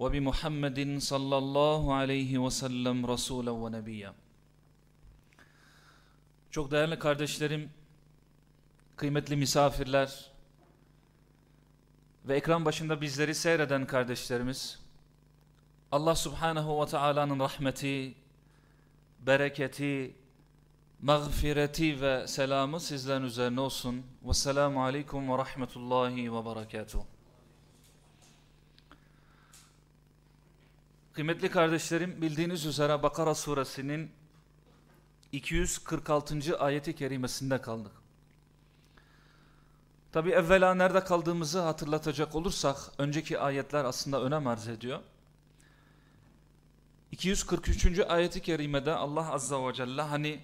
وبمحمد صلى الله عليه وسلم رسولا ونبيا Çok değerli kardeşlerim, kıymetli misafirler ve ekran başında bizleri seyreden kardeşlerimiz, Allah Subhanahu ve Taala'nın rahmeti, bereketi, mağfireti ve selamı sizlerin üzerine olsun. Vesselamu aleyküm ve rahmetullahi ve berekatuhu. Kıymetli kardeşlerim bildiğiniz üzere Bakara suresinin 246. ayeti kerimesinde kaldık. Tabi evvela nerede kaldığımızı hatırlatacak olursak önceki ayetler aslında önem arz ediyor. 243. ayeti kerimede Allah azza ve celle hani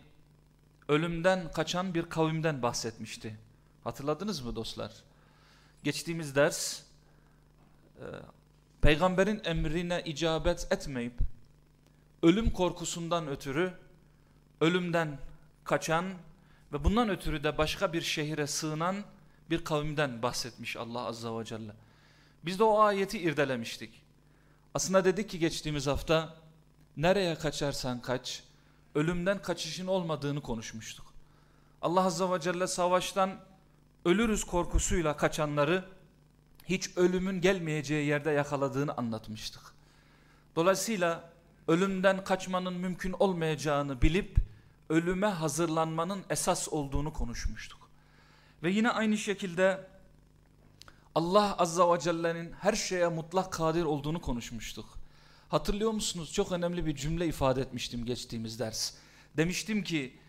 ölümden kaçan bir kavimden bahsetmişti. Hatırladınız mı dostlar? Geçtiğimiz ders e, peygamberin emrine icabet etmeyip ölüm korkusundan ötürü ölümden kaçan ve bundan ötürü de başka bir şehire sığınan bir kavimden bahsetmiş Allah Azza ve Celle. Biz de o ayeti irdelemiştik. Aslında dedik ki geçtiğimiz hafta nereye kaçarsan kaç, ölümden kaçışın olmadığını konuşmuştuk. Allah Azza ve Celle savaştan ölürüz korkusuyla kaçanları hiç ölümün gelmeyeceği yerde yakaladığını anlatmıştık. Dolayısıyla ölümden kaçmanın mümkün olmayacağını bilip ölüme hazırlanmanın esas olduğunu konuşmuştuk. Ve yine aynı şekilde Allah Azza ve Celle'nin her şeye mutlak kadir olduğunu konuşmuştuk. Hatırlıyor musunuz? Çok önemli bir cümle ifade etmiştim geçtiğimiz ders. Demiştim ki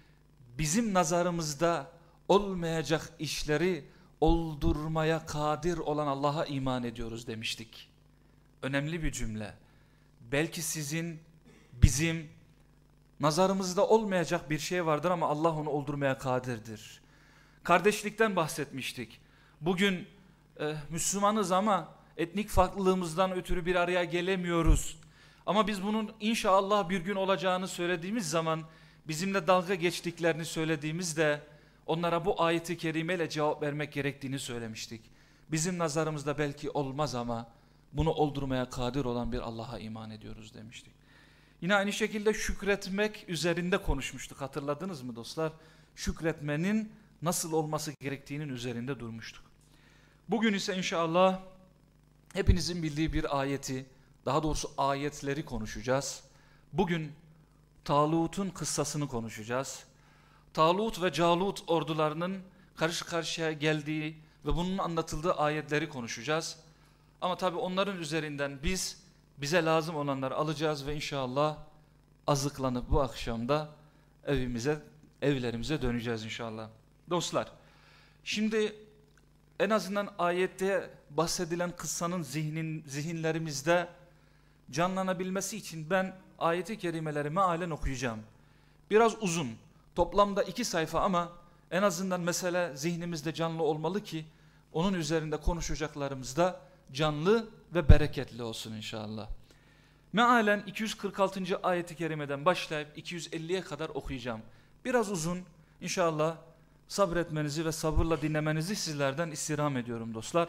bizim nazarımızda olmayacak işleri oldurmaya kadir olan Allah'a iman ediyoruz demiştik. Önemli bir cümle. Belki sizin, bizim nazarımızda olmayacak bir şey vardır ama Allah onu oldurmaya kadirdir. Kardeşlikten bahsetmiştik. Bugün e, Müslümanız ama etnik farklılığımızdan ötürü bir araya gelemiyoruz. Ama biz bunun inşallah bir gün olacağını söylediğimiz zaman bizimle dalga geçtiklerini söylediğimizde onlara bu ayeti kerimeyle cevap vermek gerektiğini söylemiştik. Bizim nazarımızda belki olmaz ama bunu oldurmaya kadir olan bir Allah'a iman ediyoruz demiştik. Yine aynı şekilde şükretmek üzerinde konuşmuştuk hatırladınız mı dostlar? Şükretmenin nasıl olması gerektiğinin üzerinde durmuştuk. Bugün ise inşallah hepinizin bildiği bir ayeti, daha doğrusu ayetleri konuşacağız. Bugün Talut'un kıssasını konuşacağız. Talut ve Calut ordularının karşı karşıya geldiği ve bunun anlatıldığı ayetleri konuşacağız. Ama tabi onların üzerinden biz bize lazım olanları alacağız ve inşallah azıklanıp bu akşamda evimize, evlerimize döneceğiz inşallah. Dostlar, şimdi en azından ayette bahsedilen kıssanın zihnin, zihinlerimizde canlanabilmesi için ben ayeti kerimeleri mealen okuyacağım. Biraz uzun, toplamda iki sayfa ama en azından mesele zihnimizde canlı olmalı ki onun üzerinde konuşacaklarımız da canlı ve bereketli olsun inşallah. Mealen 246. ayeti kerimeden başlayıp 250'ye kadar okuyacağım. Biraz uzun inşallah sabretmenizi ve sabırla dinlemenizi sizlerden istirham ediyorum dostlar.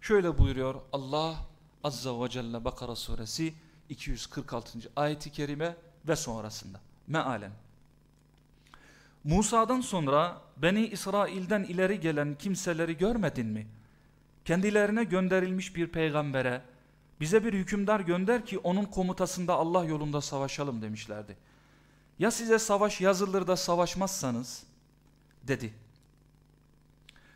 Şöyle buyuruyor Allah Azza ve Celle Bakara suresi 246. ayeti kerime ve sonrasında. Mealen. Musa'dan sonra Beni İsrail'den ileri gelen kimseleri görmedin mi? Kendilerine gönderilmiş bir peygambere bize bir hükümdar gönder ki onun komutasında Allah yolunda savaşalım demişlerdi. Ya size savaş yazılır da savaşmazsanız dedi.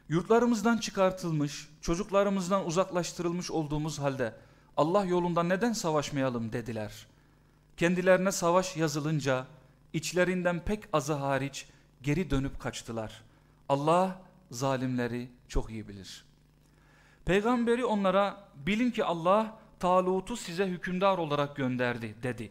Yurtlarımızdan çıkartılmış, çocuklarımızdan uzaklaştırılmış olduğumuz halde Allah yolunda neden savaşmayalım dediler. Kendilerine savaş yazılınca içlerinden pek azı hariç geri dönüp kaçtılar. Allah zalimleri çok iyi bilir. Peygamberi onlara bilin ki Allah Talut'u size hükümdar olarak gönderdi dedi.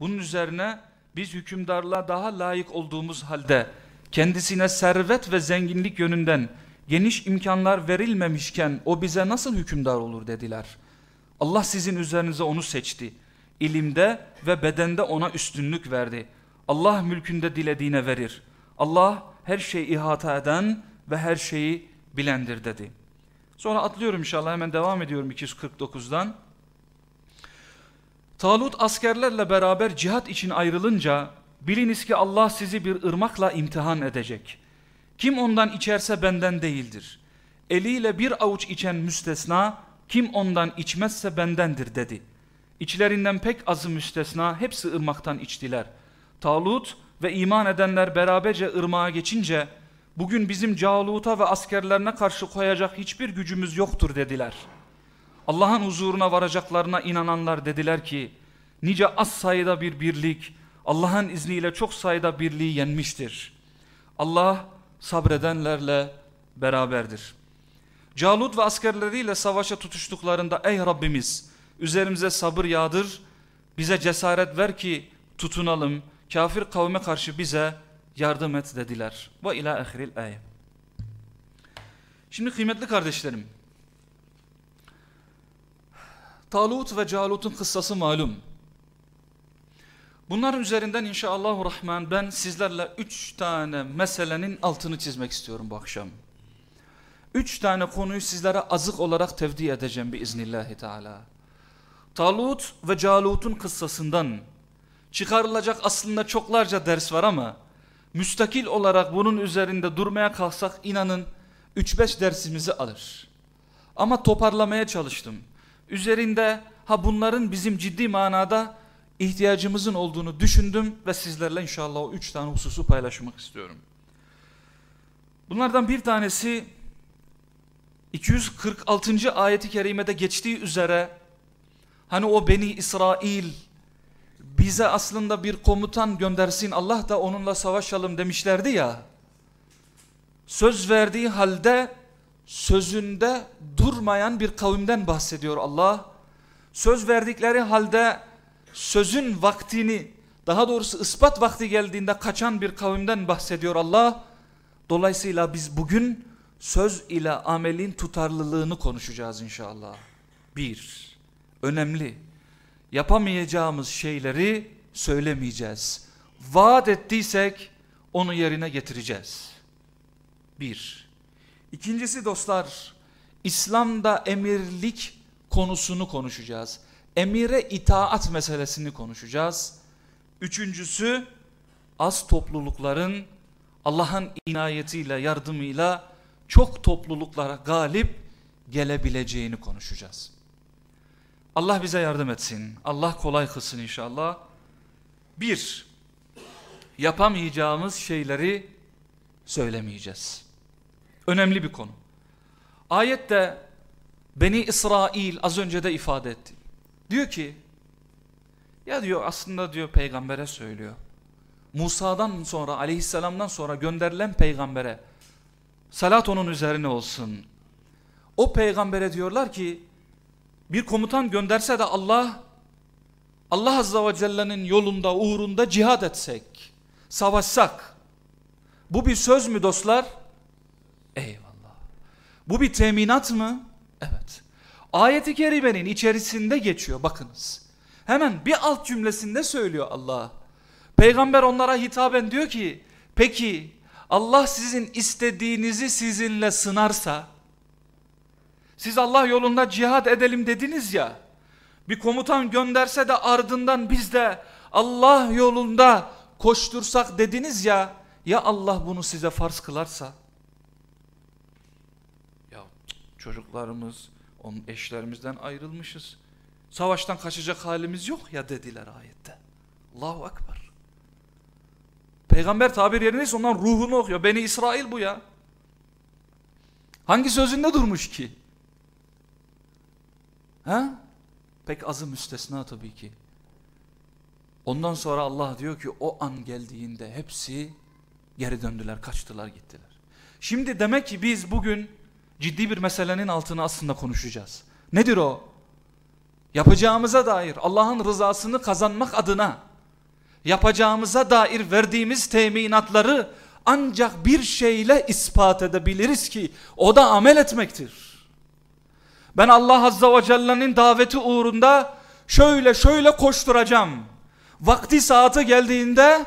Bunun üzerine biz hükümdarlığa daha layık olduğumuz halde kendisine servet ve zenginlik yönünden geniş imkanlar verilmemişken o bize nasıl hükümdar olur dediler. Allah sizin üzerinize onu seçti. İlimde ve bedende ona üstünlük verdi. Allah mülkünde dilediğine verir. Allah her şeyi ihata eden ve her şeyi bilendir dedi. Sonra atlıyorum inşallah hemen devam ediyorum 249'dan. Talut askerlerle beraber cihat için ayrılınca biliniz ki Allah sizi bir ırmakla imtihan edecek. Kim ondan içerse benden değildir. Eliyle bir avuç içen müstesna kim ondan içmezse bendendir dedi. İçlerinden pek azı müstesna hepsi ırmaktan içtiler. Talut ve iman edenler beraberce ırmağa geçince bugün bizim Calut'a ve askerlerine karşı koyacak hiçbir gücümüz yoktur dediler. Allah'ın huzuruna varacaklarına inananlar dediler ki nice az sayıda bir birlik Allah'ın izniyle çok sayıda birliği yenmiştir. Allah sabredenlerle beraberdir. Calut ve askerleriyle savaşa tutuştuklarında ey Rabbimiz üzerimize sabır yağdır, bize cesaret ver ki tutunalım, kafir kavme karşı bize yardım et dediler. Ve ila ahiril ayet. Şimdi kıymetli kardeşlerim, Talut ve Calut'un kıssası malum. Bunların üzerinden inşallah rahman ben sizlerle üç tane meselenin altını çizmek istiyorum bu akşam. Üç tane konuyu sizlere azık olarak tevdi edeceğim biiznillahi teala. Talut ve Calut'un kıssasından çıkarılacak aslında çoklarca ders var ama müstakil olarak bunun üzerinde durmaya kalksak inanın 3-5 dersimizi alır. Ama toparlamaya çalıştım. Üzerinde ha bunların bizim ciddi manada ihtiyacımızın olduğunu düşündüm ve sizlerle inşallah o üç tane hususu paylaşmak istiyorum. Bunlardan bir tanesi 246. ayeti kerimede geçtiği üzere hani o Beni İsrail bize aslında bir komutan göndersin Allah da onunla savaşalım demişlerdi ya. Söz verdiği halde sözünde durmayan bir kavimden bahsediyor Allah. Söz verdikleri halde sözün vaktini daha doğrusu ispat vakti geldiğinde kaçan bir kavimden bahsediyor Allah. Dolayısıyla biz bugün söz ile amelin tutarlılığını konuşacağız inşallah. Bir, önemli. Yapamayacağımız şeyleri söylemeyeceğiz. Vaat ettiysek onu yerine getireceğiz. Bir. İkincisi dostlar, İslam'da emirlik konusunu konuşacağız. Emire itaat meselesini konuşacağız. Üçüncüsü, az toplulukların Allah'ın inayetiyle, yardımıyla çok topluluklara galip gelebileceğini konuşacağız. Allah bize yardım etsin. Allah kolay kılsın inşallah. Bir, yapamayacağımız şeyleri söylemeyeceğiz. Önemli bir konu. Ayette Beni İsrail az önce de ifade etti. Diyor ki ya diyor aslında diyor peygambere söylüyor. Musa'dan sonra aleyhisselamdan sonra gönderilen peygambere salat onun üzerine olsun. O peygambere diyorlar ki bir komutan gönderse de Allah Allah Azza ve Celle'nin yolunda uğrunda cihad etsek savaşsak bu bir söz mü dostlar? Eyvallah. Bu bir teminat mı? Evet. Ayet-i kerimenin içerisinde geçiyor bakınız. Hemen bir alt cümlesinde söylüyor Allah. Peygamber onlara hitaben diyor ki peki Allah sizin istediğinizi sizinle sınarsa siz Allah yolunda cihad edelim dediniz ya bir komutan gönderse de ardından biz de Allah yolunda koştursak dediniz ya ya Allah bunu size farz kılarsa ya çocuklarımız onun eşlerimizden ayrılmışız savaştan kaçacak halimiz yok ya dediler ayette Allahu Ekber Peygamber tabir yerindeyse ondan ruhunu okuyor. Beni İsrail bu ya. Hangi sözünde durmuş ki? Ha? Pek azı müstesna tabii ki. Ondan sonra Allah diyor ki o an geldiğinde hepsi geri döndüler, kaçtılar, gittiler. Şimdi demek ki biz bugün ciddi bir meselenin altını aslında konuşacağız. Nedir o? Yapacağımıza dair Allah'ın rızasını kazanmak adına yapacağımıza dair verdiğimiz teminatları ancak bir şeyle ispat edebiliriz ki o da amel etmektir. Ben Allah Azza ve Celle'nin daveti uğrunda şöyle şöyle koşturacağım. Vakti saati geldiğinde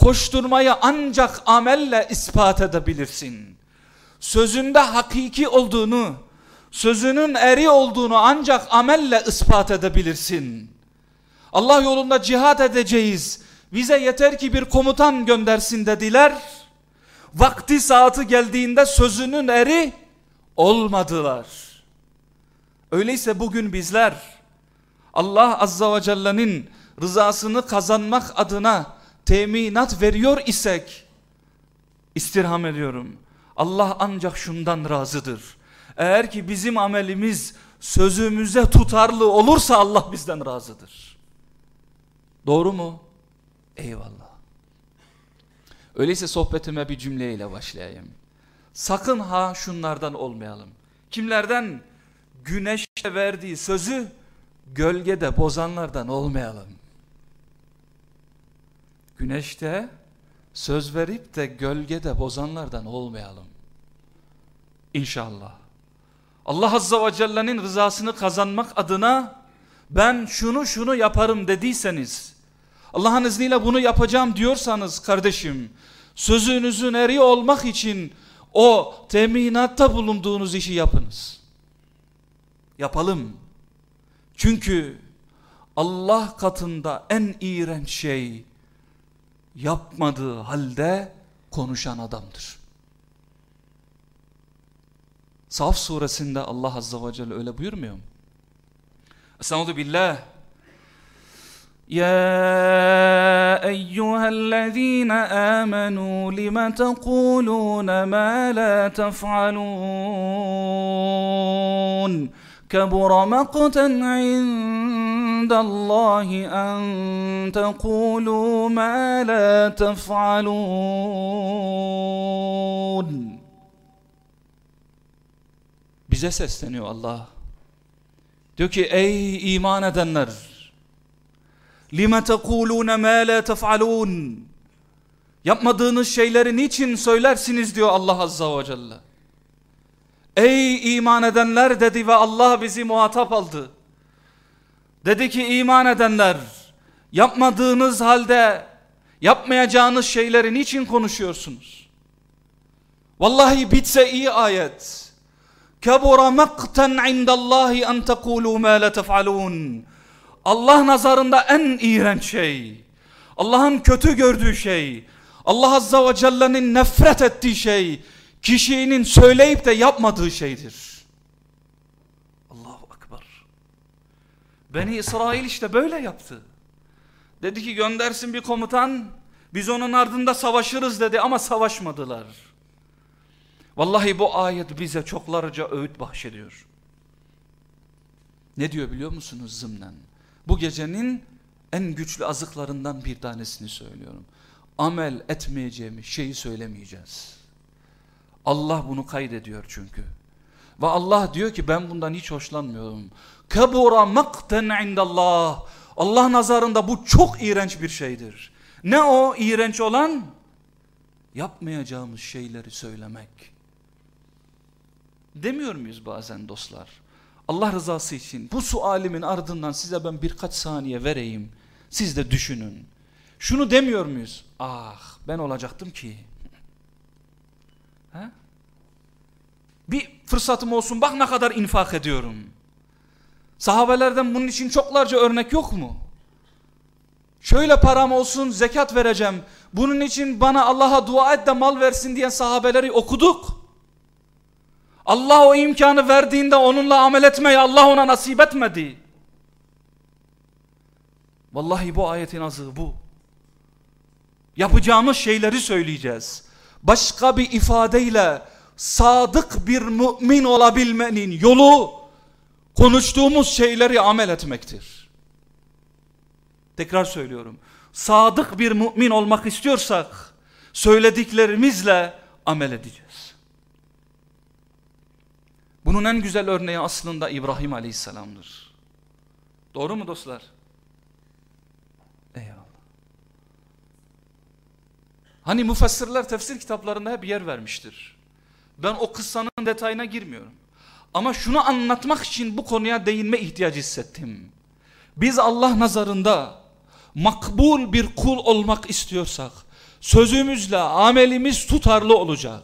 koşturmayı ancak amelle ispat edebilirsin. Sözünde hakiki olduğunu, sözünün eri olduğunu ancak amelle ispat edebilirsin. Allah yolunda cihat edeceğiz. Bize yeter ki bir komutan göndersin dediler. Vakti saati geldiğinde sözünün eri olmadılar. Öyleyse bugün bizler Allah Azza ve Celle'nin rızasını kazanmak adına teminat veriyor isek istirham ediyorum. Allah ancak şundan razıdır. Eğer ki bizim amelimiz sözümüze tutarlı olursa Allah bizden razıdır. Doğru mu? Eyvallah. Öyleyse sohbetime bir cümleyle başlayayım. Sakın ha şunlardan olmayalım. Kimlerden? Güneşe verdiği sözü gölgede bozanlardan olmayalım. Güneşte söz verip de gölgede bozanlardan olmayalım. İnşallah. Allah Azza ve Celle'nin rızasını kazanmak adına ben şunu şunu yaparım dediyseniz Allah'ın izniyle bunu yapacağım diyorsanız kardeşim sözünüzün eri olmak için o teminatta bulunduğunuz işi yapınız Yapalım. Çünkü Allah katında en iğrenç şey yapmadığı halde konuşan adamdır. Saf suresinde Allah azze ve celle öyle buyurmuyor mu? Estağfurullah billah. يا ايها الذين امنوا لم تقولون ما لا تفعلون كبر مقتا عند الله ان تقولوا ما لا تفعلون bize sesleniyor Allah diyor ki ey iman edenler لِمَ تَقُولُونَ مَا لَا تَفْعَلُونَ Yapmadığınız şeyleri niçin söylersiniz diyor Allah Azza ve Celle. Ey iman edenler dedi ve Allah bizi muhatap aldı. Dedi ki iman edenler yapmadığınız halde yapmayacağınız şeyleri niçin konuşuyorsunuz? Vallahi bitse iyi ayet. Kebura maktan indallahi en tekulu ma la tef'alun. Allah nazarında en iğrenç şey, Allah'ın kötü gördüğü şey, Allah Azza ve Celle'nin nefret ettiği şey, kişinin söyleyip de yapmadığı şeydir. Allahu Akbar. Beni İsrail işte böyle yaptı. Dedi ki göndersin bir komutan, biz onun ardında savaşırız dedi ama savaşmadılar. Vallahi bu ayet bize çoklarca öğüt bahşediyor. Ne diyor biliyor musunuz zımnen? Bu gecenin en güçlü azıklarından bir tanesini söylüyorum. Amel etmeyeceğimiz şeyi söylemeyeceğiz. Allah bunu kaydediyor çünkü. Ve Allah diyor ki ben bundan hiç hoşlanmıyorum. Kabura makten indallah. Allah nazarında bu çok iğrenç bir şeydir. Ne o iğrenç olan? Yapmayacağımız şeyleri söylemek. Demiyor muyuz bazen dostlar? Allah rızası için bu sualimin ardından size ben birkaç saniye vereyim. Siz de düşünün. Şunu demiyor muyuz? Ah ben olacaktım ki. Ha? Bir fırsatım olsun bak ne kadar infak ediyorum. Sahabelerden bunun için çoklarca örnek yok mu? Şöyle param olsun zekat vereceğim. Bunun için bana Allah'a dua et de mal versin diye sahabeleri okuduk. Allah o imkanı verdiğinde onunla amel etmeyi Allah ona nasip etmedi. Vallahi bu ayetin azığı bu. Yapacağımız şeyleri söyleyeceğiz. Başka bir ifadeyle sadık bir mümin olabilmenin yolu konuştuğumuz şeyleri amel etmektir. Tekrar söylüyorum. Sadık bir mümin olmak istiyorsak söylediklerimizle amel edeceğiz. Bunun en güzel örneği aslında İbrahim Aleyhisselam'dır. Doğru mu dostlar? Eyvallah. Hani müfessirler tefsir kitaplarında hep yer vermiştir. Ben o kıssanın detayına girmiyorum. Ama şunu anlatmak için bu konuya değinme ihtiyacı hissettim. Biz Allah nazarında makbul bir kul olmak istiyorsak sözümüzle amelimiz tutarlı olacak.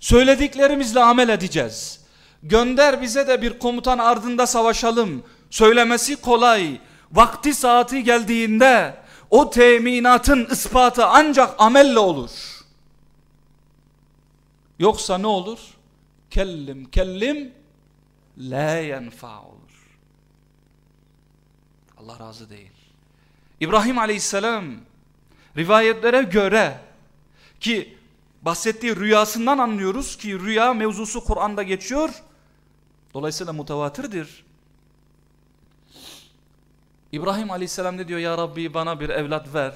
Söylediklerimizle amel edeceğiz. Gönder bize de bir komutan ardında savaşalım. Söylemesi kolay. Vakti saati geldiğinde o teminatın ispatı ancak amelle olur. Yoksa ne olur? Kellim kellim la yenfa olur. Allah razı değil. İbrahim aleyhisselam rivayetlere göre ki bahsettiği rüyasından anlıyoruz ki rüya mevzusu Kur'an'da geçiyor. Dolayısıyla mutavatırdır. İbrahim aleyhisselam ne diyor ya Rabbi bana bir evlat ver.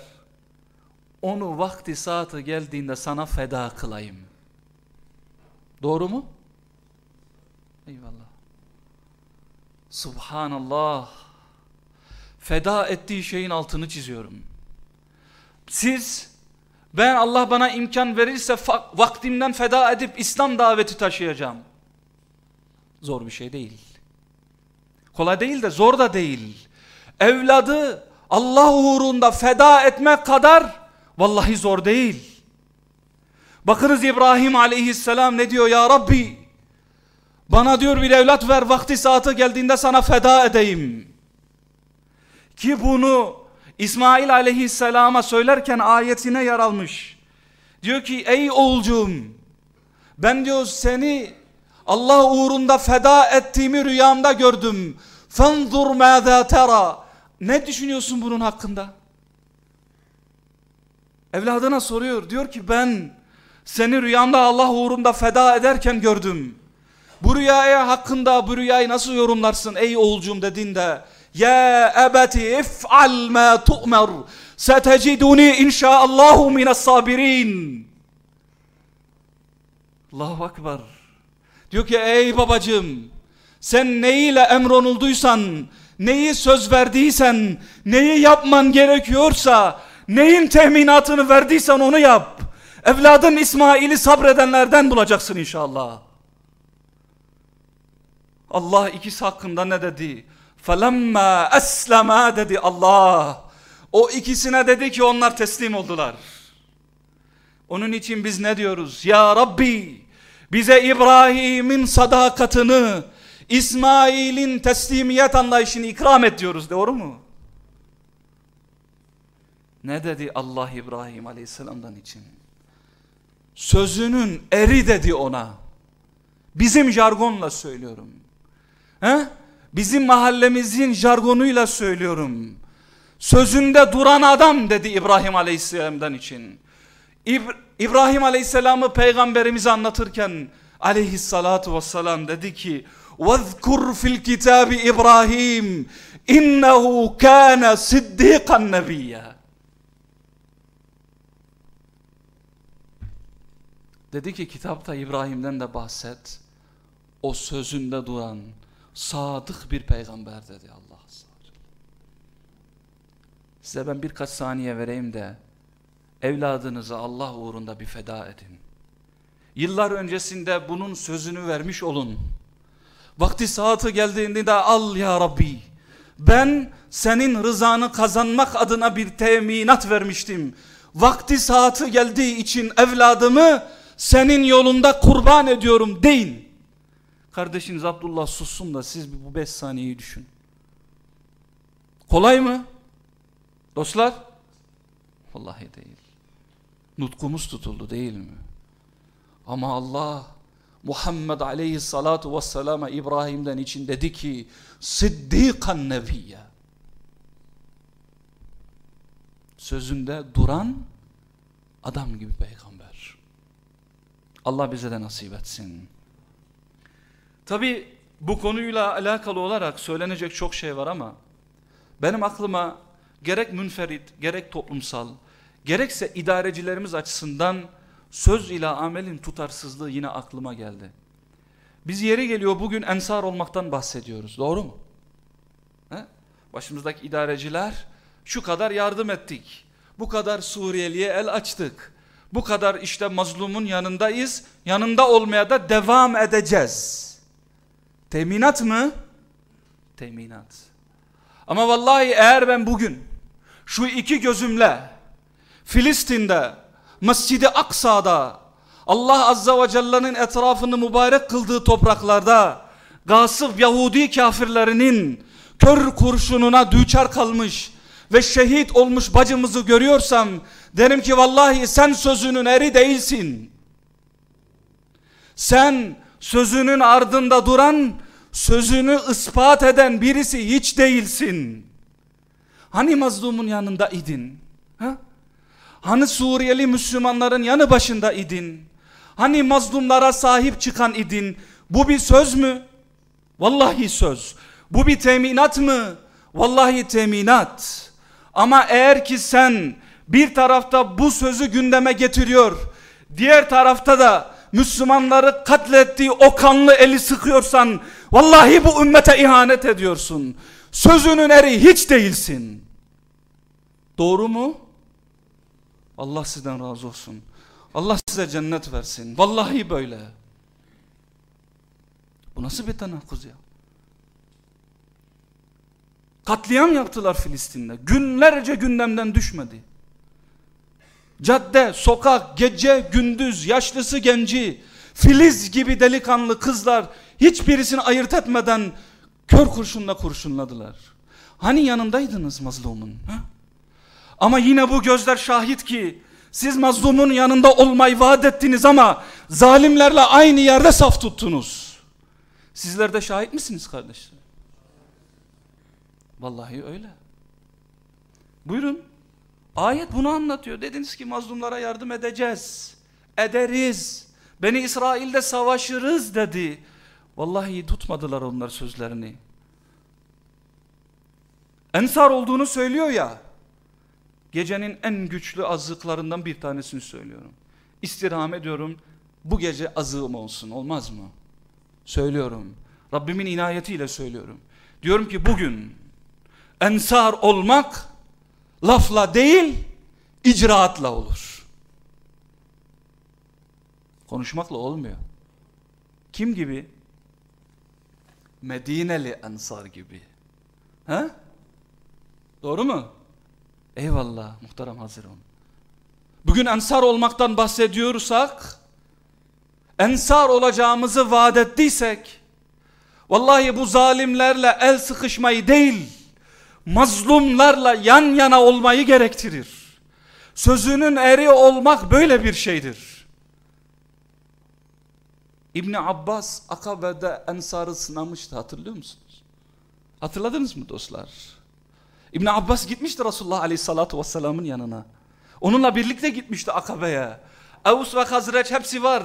Onu vakti saati geldiğinde sana feda kılayım. Doğru mu? Eyvallah. Subhanallah. Feda ettiği şeyin altını çiziyorum. Siz ben Allah bana imkan verirse vaktimden feda edip İslam daveti taşıyacağım. Zor bir şey değil. Kolay değil de zor da değil. Evladı Allah uğrunda feda etmek kadar vallahi zor değil. Bakınız İbrahim aleyhisselam ne diyor ya Rabbi bana diyor bir evlat ver vakti saati geldiğinde sana feda edeyim. Ki bunu İsmail aleyhisselama söylerken ayetine yer almış. Diyor ki ey oğulcuğum ben diyor seni Allah uğrunda feda ettiğimi rüyamda gördüm. Fanzur mâzâ tera. Ne düşünüyorsun bunun hakkında? Evladına soruyor. Diyor ki ben seni rüyamda Allah uğrunda feda ederken gördüm. Bu rüyaya hakkında bu rüyayı nasıl yorumlarsın ey oğulcum dediğinde ya ebeti if'al ma tu'mer seteciduni inşaallahu minas sabirin Allahu Akbar diyor ki ey babacığım sen neyle emronulduysan neyi söz verdiysen, neyi yapman gerekiyorsa, neyin teminatını verdiysen onu yap. Evladın İsmail'i sabredenlerden bulacaksın inşallah. Allah ikisi hakkında ne dedi? Felemma eslema dedi Allah. O ikisine dedi ki onlar teslim oldular. Onun için biz ne diyoruz? Ya Rabbi bize İbrahim'in sadakatını, İsmail'in teslimiyet anlayışını ikram et diyoruz. Doğru mu? Ne dedi Allah İbrahim Aleyhisselam'dan için? Sözünün eri dedi ona. Bizim jargonla söylüyorum. He? Bizim mahallemizin jargonuyla söylüyorum. Sözünde duran adam dedi İbrahim Aleyhisselam'dan için. İb İbrahim Aleyhisselam'ı peygamberimize anlatırken aleyhissalatu vesselam dedi ki وَذْكُرْ فِي الْكِتَابِ İbrahim innehu kana siddiqan nebiyya Dedi ki kitapta İbrahim'den de bahset. O sözünde duran sadık bir peygamber dedi Allah. Size ben birkaç saniye vereyim de evladınızı Allah uğrunda bir feda edin. Yıllar öncesinde bunun sözünü vermiş olun. Vakti saati geldiğinde de al ya Rabbi. Ben senin rızanı kazanmak adına bir teminat vermiştim. Vakti saati geldiği için evladımı senin yolunda kurban ediyorum deyin. Kardeşiniz Abdullah sussun da siz bu beş saniyeyi düşün. Kolay mı? Dostlar? Vallahi değil. Nutkumuz tutuldu değil mi? Ama Allah Muhammed aleyhissalatu vesselama İbrahim'den için dedi ki Siddikan nebiyye Sözünde duran adam gibi peygamber. Allah bize de nasip etsin. Tabi bu konuyla alakalı olarak söylenecek çok şey var ama benim aklıma gerek münferit, gerek toplumsal, gerekse idarecilerimiz açısından söz ile amelin tutarsızlığı yine aklıma geldi. Biz yeri geliyor bugün ensar olmaktan bahsediyoruz. Doğru mu? He? Başımızdaki idareciler şu kadar yardım ettik. Bu kadar Suriyeliye el açtık. Bu kadar işte mazlumun yanındayız. Yanında olmaya da devam edeceğiz. Teminat mı? Teminat. Ama vallahi eğer ben bugün şu iki gözümle Filistin'de, Mescid-i Aksa'da Allah Azza ve Celle'nin etrafını mübarek kıldığı topraklarda gasıp Yahudi kafirlerinin kör kurşununa düçar kalmış ve şehit olmuş bacımızı görüyorsam derim ki vallahi sen sözünün eri değilsin. Sen sözünün ardında duran, sözünü ispat eden birisi hiç değilsin. Hani mazlumun yanında idin? Ha? Hani Suriyeli Müslümanların yanı başında idin? Hani mazlumlara sahip çıkan idin? Bu bir söz mü? Vallahi söz. Bu bir teminat mı? Vallahi teminat. Ama eğer ki sen bir tarafta bu sözü gündeme getiriyor, diğer tarafta da Müslümanları katlettiği o kanlı eli sıkıyorsan, vallahi bu ümmete ihanet ediyorsun. Sözünün eri hiç değilsin. Doğru mu? Allah sizden razı olsun. Allah size cennet versin. Vallahi böyle. Bu nasıl bir tenakuz ya? Katliam yaptılar Filistin'de. Günlerce gündemden düşmedi. Cadde, sokak, gece, gündüz, yaşlısı, genci, filiz gibi delikanlı kızlar hiçbirisini ayırt etmeden kör kurşunla kurşunladılar. Hani yanındaydınız mazlumun? Ha? Ama yine bu gözler şahit ki siz mazlumun yanında olmayı vaat ettiniz ama zalimlerle aynı yerde saf tuttunuz. Sizler de şahit misiniz kardeşler? Vallahi öyle. Buyurun. Ayet bunu anlatıyor. Dediniz ki mazlumlara yardım edeceğiz. Ederiz. Beni İsrail'de savaşırız dedi. Vallahi tutmadılar onlar sözlerini. Ensar olduğunu söylüyor ya. Gecenin en güçlü azıklarından bir tanesini söylüyorum. İstirham ediyorum. Bu gece azığım olsun. Olmaz mı? Söylüyorum. Rabbimin inayetiyle söylüyorum. Diyorum ki bugün ensar olmak lafla değil icraatla olur. Konuşmakla olmuyor. Kim gibi? Medineli ensar gibi. He? Doğru mu? Eyvallah muhterem Haziran. Bugün ensar olmaktan bahsediyorsak, ensar olacağımızı vaat ettiysek, vallahi bu zalimlerle el sıkışmayı değil, mazlumlarla yan yana olmayı gerektirir. Sözünün eri olmak böyle bir şeydir. İbni Abbas Akabe'de ensarı sınamıştı hatırlıyor musunuz? Hatırladınız mı dostlar? İbn Abbas gitmişti Resulullah Aleyhissalatu vesselam'ın yanına. Onunla birlikte gitmişti Akabe'ye. Evs ve Hazreç hepsi var.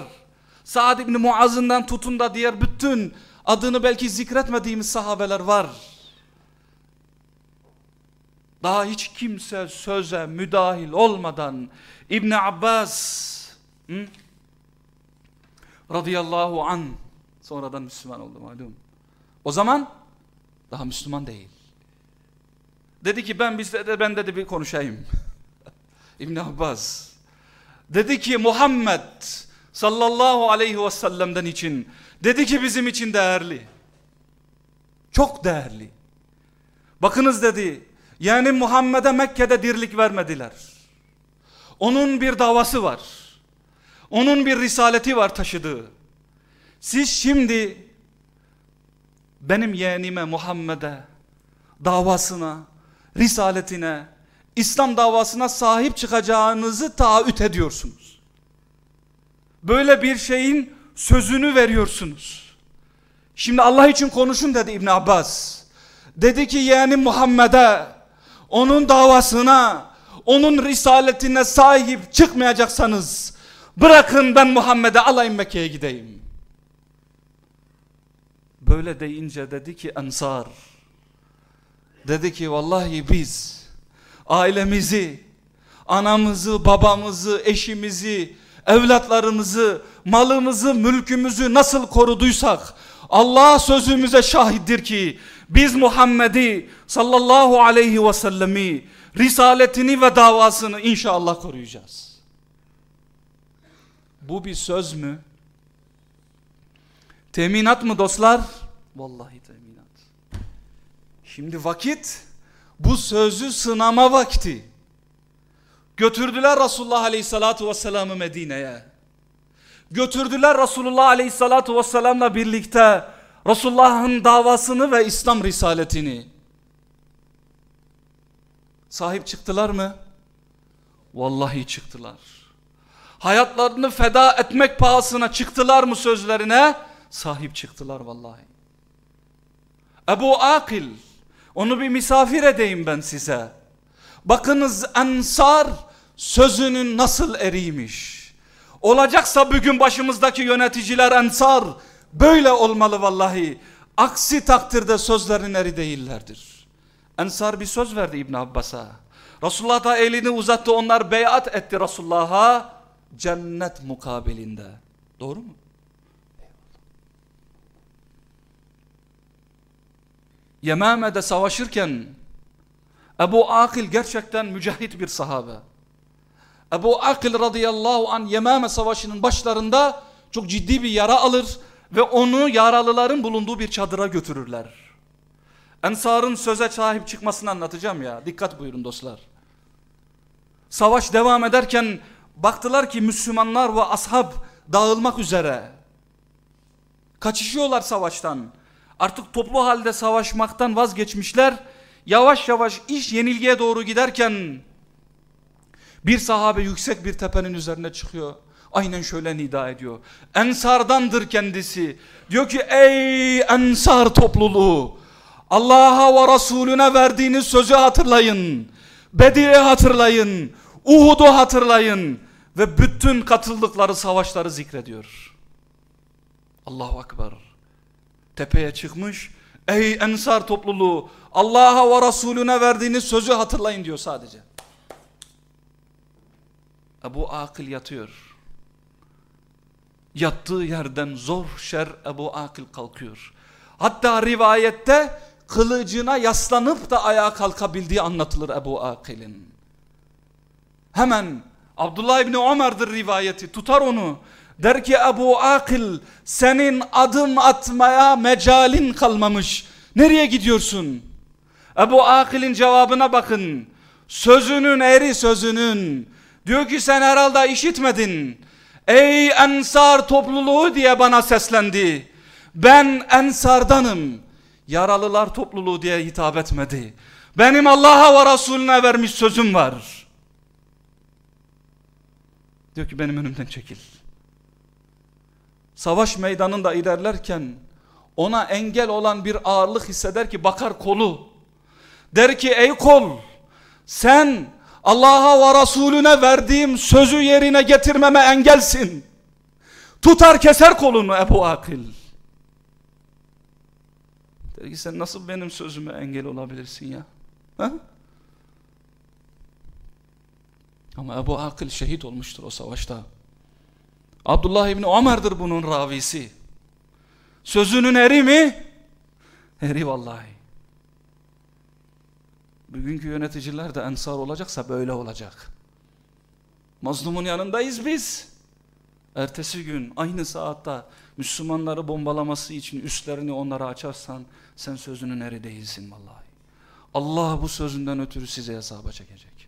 Saad İbni Muaz'ından tutun da diğer bütün adını belki zikretmediğimiz sahabeler var. Daha hiç kimse söze müdahil olmadan İbn Abbas hı? radıyallahu an sonradan Müslüman oldu malum. O zaman daha Müslüman değil. Dedi ki ben bizde de ben dedi bir konuşayım. İbn Abbas dedi ki Muhammed sallallahu aleyhi ve sellem'den için dedi ki bizim için değerli. Çok değerli. Bakınız dedi yani Muhammed'e Mekke'de dirlik vermediler. Onun bir davası var. Onun bir risaleti var taşıdığı. Siz şimdi benim yeğenime Muhammed'e davasına risaletine, İslam davasına sahip çıkacağınızı taahhüt ediyorsunuz. Böyle bir şeyin sözünü veriyorsunuz. Şimdi Allah için konuşun dedi İbn Abbas. Dedi ki yani Muhammed'e, onun davasına, onun risaletine sahip çıkmayacaksanız bırakın ben Muhammed'e alayım Mekke'ye gideyim. Böyle deyince dedi ki Ensar Dedi ki vallahi biz ailemizi, anamızı, babamızı, eşimizi, evlatlarımızı, malımızı, mülkümüzü nasıl koruduysak Allah sözümüze şahittir ki biz Muhammed'i sallallahu aleyhi ve sellemi risaletini ve davasını inşallah koruyacağız. Bu bir söz mü? Teminat mı dostlar? Vallahi teminat. Şimdi vakit bu sözü sınama vakti. Götürdüler Resulullah Aleyhisselatü Vesselam'ı Medine'ye. Götürdüler Resulullah Aleyhisselatü Vesselam'la birlikte Resulullah'ın davasını ve İslam risaletini. Sahip çıktılar mı? Vallahi çıktılar. Hayatlarını feda etmek pahasına çıktılar mı sözlerine? Sahip çıktılar vallahi. Ebu Akil, onu bir misafir edeyim ben size. Bakınız Ensar sözünün nasıl eriymiş. Olacaksa bugün başımızdaki yöneticiler Ensar böyle olmalı vallahi. Aksi takdirde sözlerin eri değillerdir. Ensar bir söz verdi İbn Abbas'a. Resulullah da elini uzattı onlar beyat etti Resulullah'a cennet mukabilinde. Doğru mu? Yemame'de savaşırken Ebu Akil gerçekten mücahit bir sahabe. Ebu Akil radıyallahu an Yemame savaşının başlarında çok ciddi bir yara alır ve onu yaralıların bulunduğu bir çadıra götürürler. Ensar'ın söze sahip çıkmasını anlatacağım ya. Dikkat buyurun dostlar. Savaş devam ederken baktılar ki Müslümanlar ve ashab dağılmak üzere. Kaçışıyorlar savaştan. Artık toplu halde savaşmaktan vazgeçmişler. Yavaş yavaş iş yenilgiye doğru giderken bir sahabe yüksek bir tepenin üzerine çıkıyor. Aynen şöyle nida ediyor. Ensardandır kendisi. Diyor ki ey ensar topluluğu. Allah'a ve Resulüne verdiğiniz sözü hatırlayın. Bedir'i hatırlayın. Uhud'u hatırlayın. Ve bütün katıldıkları savaşları zikrediyor. Allahu Akbar. Tepeye çıkmış. Ey ensar topluluğu Allah'a ve Resulüne verdiğiniz sözü hatırlayın diyor sadece. Ebu Akil yatıyor. Yattığı yerden zor şer Ebu Akil kalkıyor. Hatta rivayette kılıcına yaslanıp da ayağa kalkabildiği anlatılır Ebu Akil'in. Hemen Abdullah İbni Ömer'dir rivayeti tutar onu. Der ki Ebu Akil senin adım atmaya mecalin kalmamış. Nereye gidiyorsun? Ebu Akil'in cevabına bakın. Sözünün eri sözünün. Diyor ki sen herhalde işitmedin. Ey ensar topluluğu diye bana seslendi. Ben ensardanım. Yaralılar topluluğu diye hitap etmedi. Benim Allah'a ve Resulüne vermiş sözüm var. Diyor ki benim önümden çekil. Savaş meydanında ilerlerken ona engel olan bir ağırlık hisseder ki bakar kolu. Der ki ey kol sen Allah'a ve Resulüne verdiğim sözü yerine getirmeme engelsin. Tutar keser kolunu Ebu Akil. Der ki sen nasıl benim sözüme engel olabilirsin ya? Ha? Ama Ebu Akil şehit olmuştur o savaşta. Abdullah İbni Ömer'dir bunun ravisi. Sözünün eri mi? Eri vallahi. Bugünkü yöneticiler de ensar olacaksa böyle olacak. Mazlumun yanındayız biz. Ertesi gün aynı saatte Müslümanları bombalaması için üstlerini onlara açarsan sen sözünün eri değilsin vallahi. Allah bu sözünden ötürü size hesaba çekecek.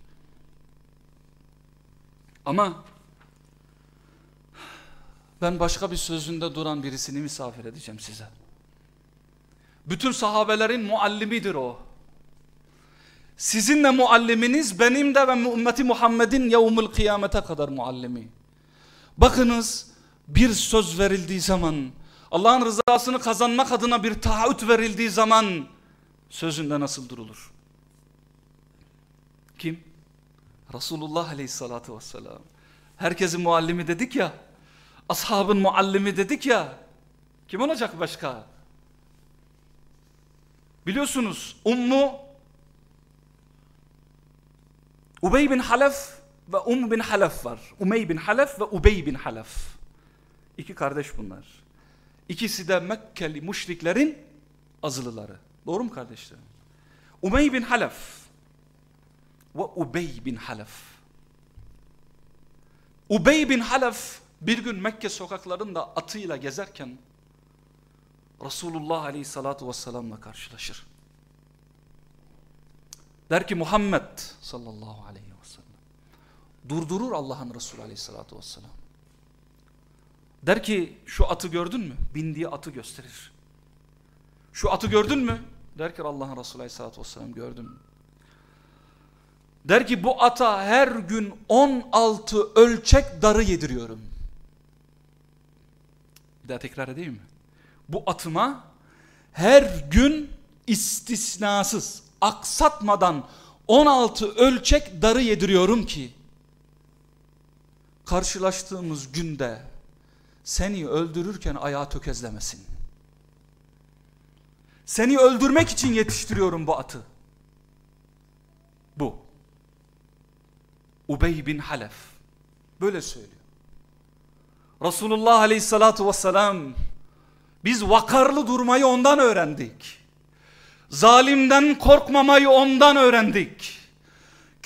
Ama ben başka bir sözünde duran birisini misafir edeceğim size. Bütün sahabelerin muallimidir o. Sizinle mualliminiz benim de ve ümmeti Muhammed'in yevmül kıyamete kadar muallimi. Bakınız bir söz verildiği zaman Allah'ın rızasını kazanmak adına bir taahhüt verildiği zaman sözünde nasıl durulur? Kim? Resulullah aleyhissalatu vesselam. Herkesin muallimi dedik ya. Ashabın muallimi dedik ya. Kim olacak başka? Biliyorsunuz Ummu Ubey bin Halef ve Um bin Halef var. Umey bin Halef ve Ubey bin Halef. İki kardeş bunlar. İkisi de Mekkeli müşriklerin azılıları. Doğru mu kardeşlerim? Umey bin Halef ve Ubey bin Halef. Ubey bin Halef bir gün Mekke sokaklarında atıyla gezerken Resulullah Aleyhisselatü Vesselam'la karşılaşır. Der ki Muhammed sallallahu aleyhi ve sellem durdurur Allah'ın Resulü Aleyhisselatü Vesselam. Der ki şu atı gördün mü? Bindiği atı gösterir. Şu atı gördün mü? Der ki Allah'ın Resulü Aleyhisselatü Vesselam gördüm. Der ki bu ata her gün 16 ölçek darı yediriyorum. Bir daha tekrar edeyim mi? Bu atıma her gün istisnasız, aksatmadan 16 ölçek darı yediriyorum ki karşılaştığımız günde seni öldürürken ayağı tökezlemesin. Seni öldürmek için yetiştiriyorum bu atı. Bu. Ubey bin Halef. Böyle söylüyor. Resulullah aleyhissalatu vesselam biz vakarlı durmayı ondan öğrendik. Zalimden korkmamayı ondan öğrendik.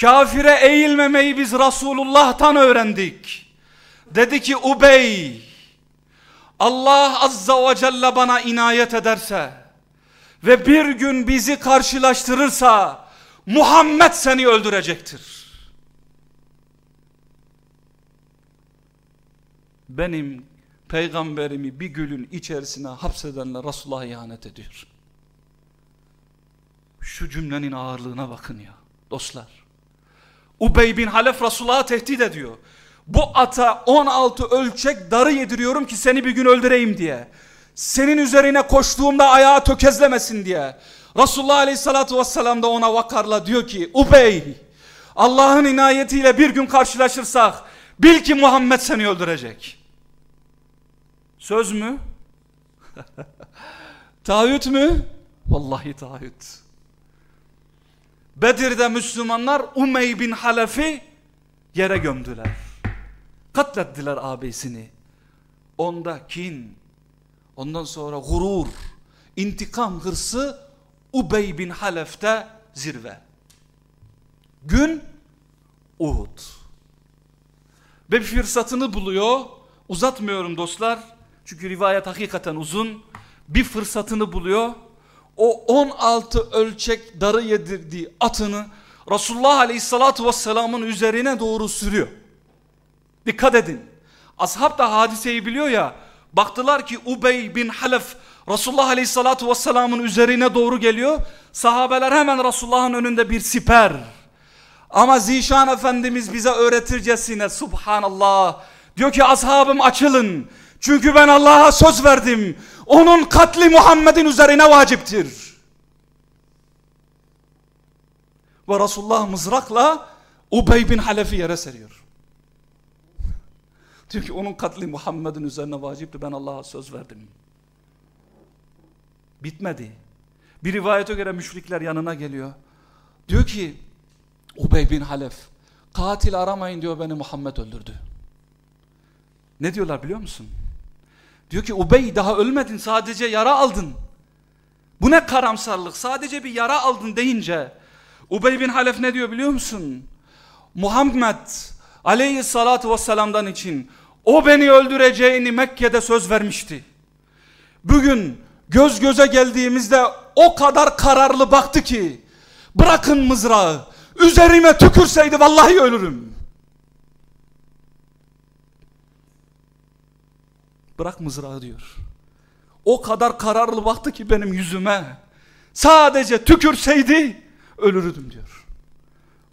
Kafire eğilmemeyi biz Resulullah'tan öğrendik. Dedi ki Ubey Allah azza ve celle bana inayet ederse ve bir gün bizi karşılaştırırsa Muhammed seni öldürecektir. Benim peygamberimi bir gülün içerisine hapsedenler Resulullah'a ihanet ediyor. Şu cümlenin ağırlığına bakın ya dostlar. Ubey bin Halef Resulullah'a tehdit ediyor. Bu ata 16 ölçek darı yediriyorum ki seni bir gün öldüreyim diye. Senin üzerine koştuğumda ayağı tökezlemesin diye. Resulullah Aleyhisselatü Vesselam da ona vakarla diyor ki Ubey Allah'ın inayetiyle bir gün karşılaşırsak bil ki Muhammed seni öldürecek. Söz mü? taahhüt mü? Vallahi taahhüt. Bedir'de Müslümanlar Umey bin Halef'i yere gömdüler. Katlettiler abisini. Onda kin, ondan sonra gurur, intikam hırsı Ubey bin Halef'te zirve. Gün Uhud. Ve bir fırsatını buluyor. Uzatmıyorum dostlar. Çünkü rivayet hakikaten uzun. Bir fırsatını buluyor. O 16 ölçek darı yedirdiği atını Resulullah Aleyhisselatü Vesselam'ın üzerine doğru sürüyor. Dikkat edin. Ashab da hadiseyi biliyor ya. Baktılar ki Ubey bin Halef Resulullah Aleyhisselatü Vesselam'ın üzerine doğru geliyor. Sahabeler hemen Resulullah'ın önünde bir siper. Ama Zişan Efendimiz bize öğretircesine Subhanallah. Diyor ki ashabım açılın. Çünkü ben Allah'a söz verdim. Onun katli Muhammed'in üzerine vaciptir. Ve Resulullah mızrakla Ubey bin Halef'i yere seriyor. Diyor ki onun katli Muhammed'in üzerine vacipti ben Allah'a söz verdim. Bitmedi. Bir rivayete göre müşrikler yanına geliyor. Diyor ki Ubey bin Halef katil aramayın diyor beni Muhammed öldürdü. Ne diyorlar biliyor musun? Diyor ki Ubey daha ölmedin sadece yara aldın. Bu ne karamsarlık sadece bir yara aldın deyince Ubey bin Halef ne diyor biliyor musun? Muhammed aleyhissalatu vesselam'dan için o beni öldüreceğini Mekke'de söz vermişti. Bugün göz göze geldiğimizde o kadar kararlı baktı ki bırakın mızrağı üzerime tükürseydi vallahi ölürüm. Bırak mızrağı diyor. O kadar kararlı baktı ki benim yüzüme. Sadece tükürseydi ölürdüm diyor.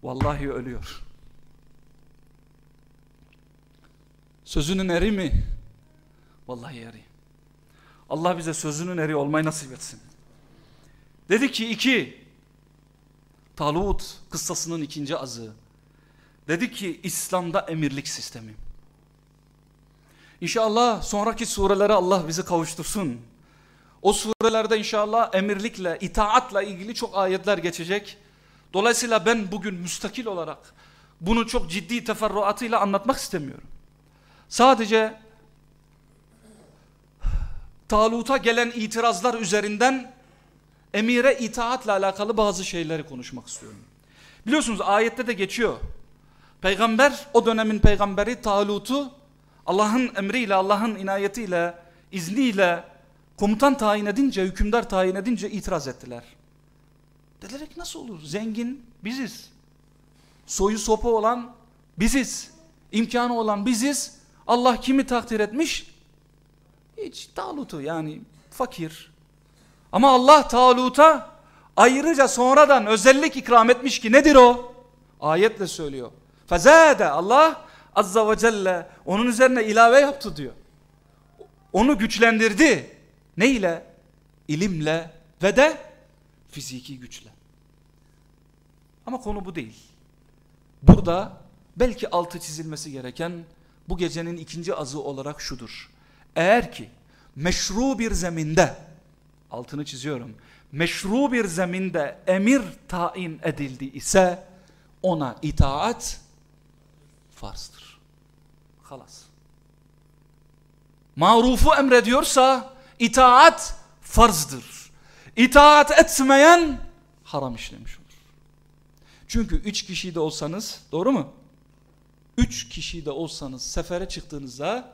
Vallahi ölüyor. Sözünün eri mi? Vallahi eri. Allah bize sözünün eri olmayı nasip etsin. Dedi ki iki, Talut kıssasının ikinci azı. Dedi ki İslam'da emirlik sistemi. İnşallah sonraki surelere Allah bizi kavuştursun. O surelerde inşallah emirlikle, itaatla ilgili çok ayetler geçecek. Dolayısıyla ben bugün müstakil olarak bunu çok ciddi teferruatıyla anlatmak istemiyorum. Sadece Talut'a gelen itirazlar üzerinden emire itaatla alakalı bazı şeyleri konuşmak istiyorum. Biliyorsunuz ayette de geçiyor. Peygamber o dönemin peygamberi Talut'u Allah'ın emriyle, Allah'ın inayetiyle, izniyle komutan tayin edince, hükümdar tayin edince itiraz ettiler. Dediler ki nasıl olur? Zengin biziz. Soyu sopa olan biziz. İmkanı olan biziz. Allah kimi takdir etmiş? Hiç Talut'u yani fakir. Ama Allah Talut'a ayrıca sonradan özellik ikram etmiş ki nedir o? Ayetle söylüyor. Fezade Allah azza ve celle onun üzerine ilave yaptı diyor. Onu güçlendirdi. Ne ile? İlimle ve de fiziki güçle. Ama konu bu değil. Burada belki altı çizilmesi gereken bu gecenin ikinci azı olarak şudur. Eğer ki meşru bir zeminde altını çiziyorum. Meşru bir zeminde emir tayin edildi ise ona itaat farzdır. Halas. Marufu emrediyorsa itaat farzdır. İtaat etmeyen haram işlemiş olur. Çünkü üç kişi de olsanız doğru mu? Üç kişi de olsanız sefere çıktığınızda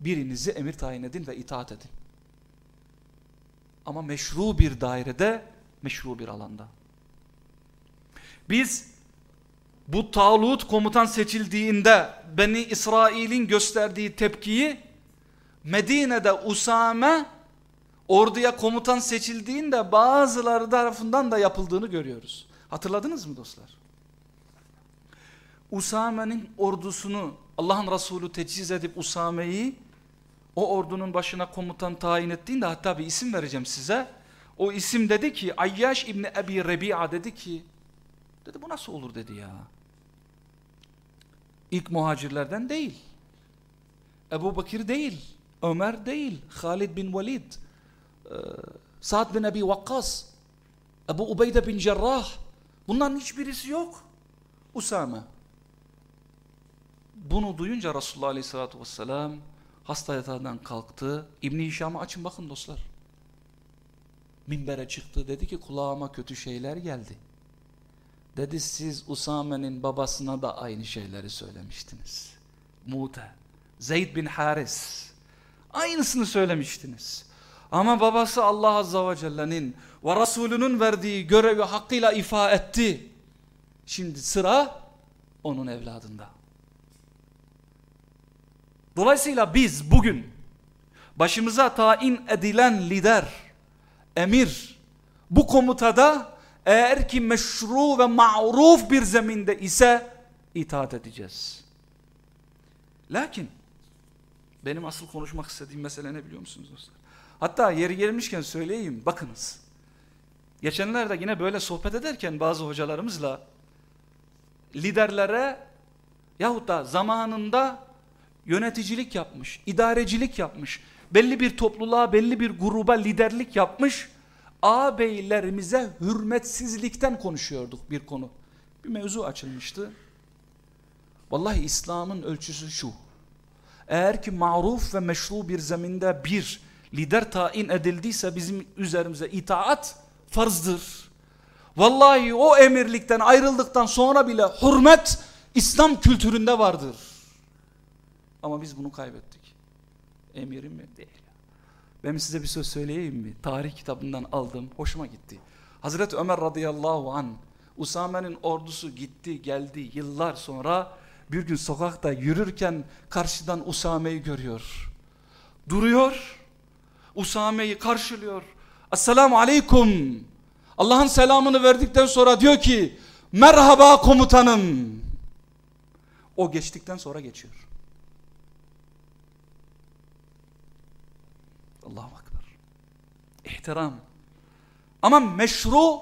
birinizi emir tayin edin ve itaat edin. Ama meşru bir dairede, meşru bir alanda. Biz bu Talut komutan seçildiğinde Beni İsrail'in gösterdiği tepkiyi Medine'de Usame orduya komutan seçildiğinde bazıları tarafından da yapıldığını görüyoruz. Hatırladınız mı dostlar? Usame'nin ordusunu Allah'ın Resulü teciz edip Usame'yi o ordunun başına komutan tayin ettiğinde hatta bir isim vereceğim size. O isim dedi ki Ayyaş İbni Ebi Rebi'a dedi ki dedi bu nasıl olur dedi ya. İlk muhacirlerden değil. Ebu Bakir değil. Ömer değil. Halid bin Velid. E, Sa'd bin Ebi Vakkas. Ebu Ubeyde bin Cerrah. Bunların hiçbirisi yok. Usame. Bunu duyunca Resulullah Aleyhisselatü Vesselam hasta yatağından kalktı. İbni Hişam'ı açın bakın dostlar. Minbere çıktı. Dedi ki kulağıma kötü şeyler geldi. Dedi siz Usame'nin babasına da aynı şeyleri söylemiştiniz. Mute, Zeyd bin Haris. Aynısını söylemiştiniz. Ama babası Allah Azza ve Celle'nin ve Resulünün verdiği görevi hakkıyla ifa etti. Şimdi sıra onun evladında. Dolayısıyla biz bugün başımıza tayin edilen lider, emir, bu komutada eğer ki meşru ve ma'ruf bir zeminde ise itaat edeceğiz. Lakin benim asıl konuşmak istediğim mesele ne biliyor musunuz dostlar? Hatta yeri gelmişken söyleyeyim bakınız. Geçenlerde yine böyle sohbet ederken bazı hocalarımızla liderlere yahut da zamanında yöneticilik yapmış, idarecilik yapmış, belli bir topluluğa, belli bir gruba liderlik yapmış, ağabeylerimize hürmetsizlikten konuşuyorduk bir konu. Bir mevzu açılmıştı. Vallahi İslam'ın ölçüsü şu. Eğer ki maruf ve meşru bir zeminde bir lider tayin edildiyse bizim üzerimize itaat farzdır. Vallahi o emirlikten ayrıldıktan sonra bile hürmet İslam kültüründe vardır. Ama biz bunu kaybettik. Emirim mi? Değil. Ben size bir söz söyleyeyim mi? Tarih kitabından aldım. Hoşuma gitti. Hazreti Ömer radıyallahu an Usame'nin ordusu gitti geldi yıllar sonra bir gün sokakta yürürken karşıdan Usame'yi görüyor. Duruyor. Usame'yi karşılıyor. Esselamu aleyküm. Allah'ın selamını verdikten sonra diyor ki merhaba komutanım. O geçtikten sonra geçiyor. Allahu Ekber. İhtiram. Ama meşru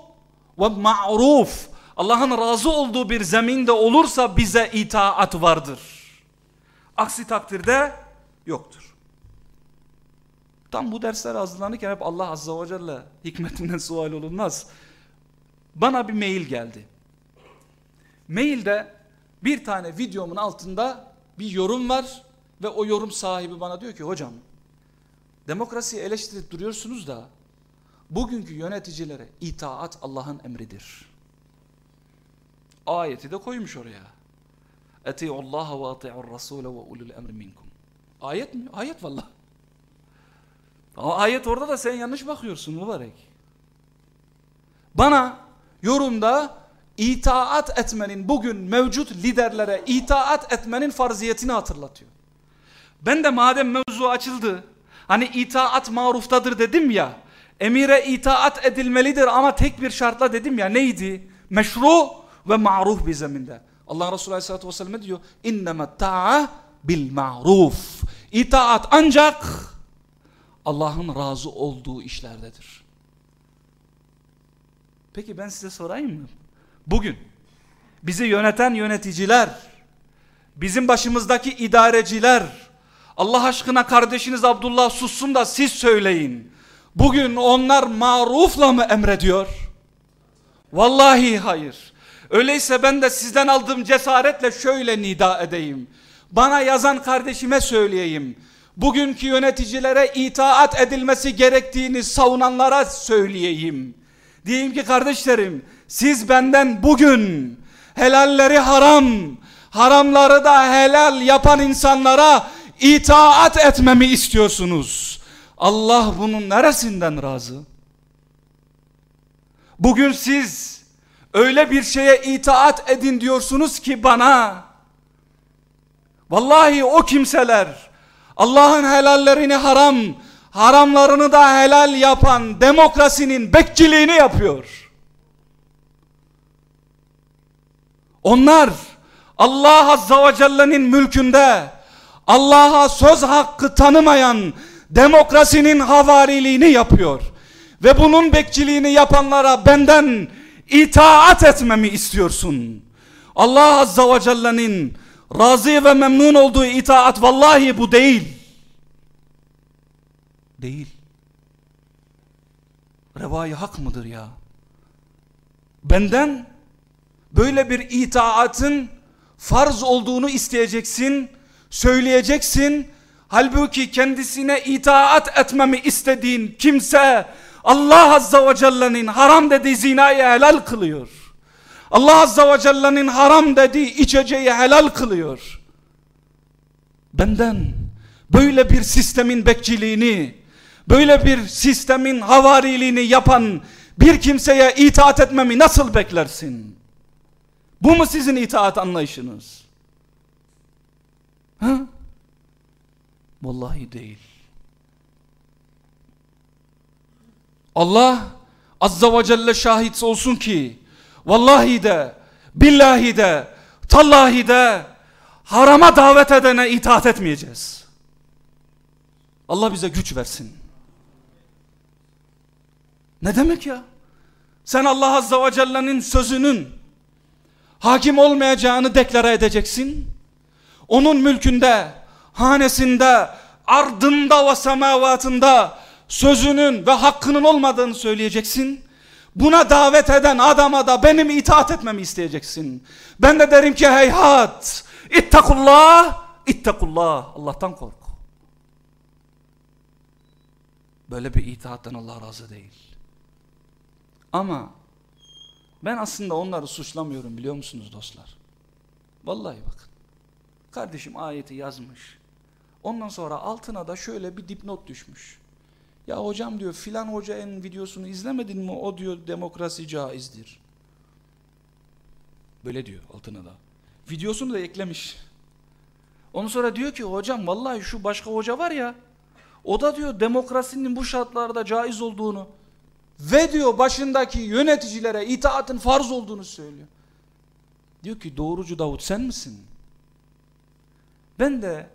ve ma'ruf Allah'ın razı olduğu bir zeminde olursa bize itaat vardır. Aksi takdirde yoktur. Tam bu dersler hazırlanırken hep Allah Azza ve Celle hikmetinden sual olunmaz. Bana bir mail geldi. Mailde bir tane videomun altında bir yorum var ve o yorum sahibi bana diyor ki hocam Demokrasiyi eleştirip duruyorsunuz da bugünkü yöneticilere itaat Allah'ın emridir. Ayeti de koymuş oraya. Ve ati'ur rasule ve ulul emri minkum. Ayet mi? Ayet vallahi. Ama ayet orada da sen yanlış bakıyorsun mübarek. Bana yorumda itaat etmenin bugün mevcut liderlere itaat etmenin farziyetini hatırlatıyor. Ben de madem mevzu açıldı hani itaat maruftadır dedim ya emire itaat edilmelidir ama tek bir şartla dedim ya neydi? Meşru ve ma'ruf bir zeminde. Allah Resulü Aleyhisselatü Vesselam diyor? İnnemâ ta'a bil ma'ruf. İtaat ancak Allah'ın razı olduğu işlerdedir. Peki ben size sorayım mı? Bugün bizi yöneten yöneticiler, bizim başımızdaki idareciler, Allah aşkına kardeşiniz Abdullah sussun da siz söyleyin. Bugün onlar marufla mı emrediyor? Vallahi hayır. Öyleyse ben de sizden aldığım cesaretle şöyle nida edeyim. Bana yazan kardeşime söyleyeyim. Bugünkü yöneticilere itaat edilmesi gerektiğini savunanlara söyleyeyim. Diyeyim ki kardeşlerim siz benden bugün helalleri haram, haramları da helal yapan insanlara itaat etmemi istiyorsunuz. Allah bunun neresinden razı? Bugün siz öyle bir şeye itaat edin diyorsunuz ki bana vallahi o kimseler Allah'ın helallerini haram haramlarını da helal yapan demokrasinin bekçiliğini yapıyor. Onlar Allah Azza ve Celle'nin mülkünde Allah'a söz hakkı tanımayan demokrasinin havariliğini yapıyor. Ve bunun bekçiliğini yapanlara benden itaat etmemi istiyorsun. Allah Azza ve Celle'nin razı ve memnun olduğu itaat vallahi bu değil. Değil. Revayı hak mıdır ya? Benden böyle bir itaatın farz olduğunu isteyeceksin, söyleyeceksin. Halbuki kendisine itaat etmemi istediğin kimse Allah Azza ve Celle'nin haram dediği zinayı helal kılıyor. Allah Azza ve Celle'nin haram dediği içeceği helal kılıyor. Benden böyle bir sistemin bekçiliğini, böyle bir sistemin havariliğini yapan bir kimseye itaat etmemi nasıl beklersin? Bu mu sizin itaat anlayışınız? Ha? Vallahi değil. Allah Azza ve Celle şahit olsun ki vallahi de billahi de tallahi de harama davet edene itaat etmeyeceğiz. Allah bize güç versin. Ne demek ya? Sen Allah Azza ve Celle'nin sözünün hakim olmayacağını deklare edeceksin. Onun mülkünde, hanesinde, ardında ve semavatında sözünün ve hakkının olmadığını söyleyeceksin. Buna davet eden adama da benim itaat etmemi isteyeceksin. Ben de derim ki heyhat, ittakullah, ittakullah. Allah'tan kork. Böyle bir itaattan Allah razı değil. Ama ben aslında onları suçlamıyorum biliyor musunuz dostlar? Vallahi bakın. Kardeşim ayeti yazmış. Ondan sonra altına da şöyle bir dipnot düşmüş. Ya hocam diyor filan hocanın videosunu izlemedin mi? O diyor demokrasi caizdir. Böyle diyor altına da. Videosunu da eklemiş. Ondan sonra diyor ki hocam vallahi şu başka hoca var ya o da diyor demokrasinin bu şartlarda caiz olduğunu ve diyor başındaki yöneticilere itaatın farz olduğunu söylüyor. Diyor ki doğrucu Davut sen misin? Ben de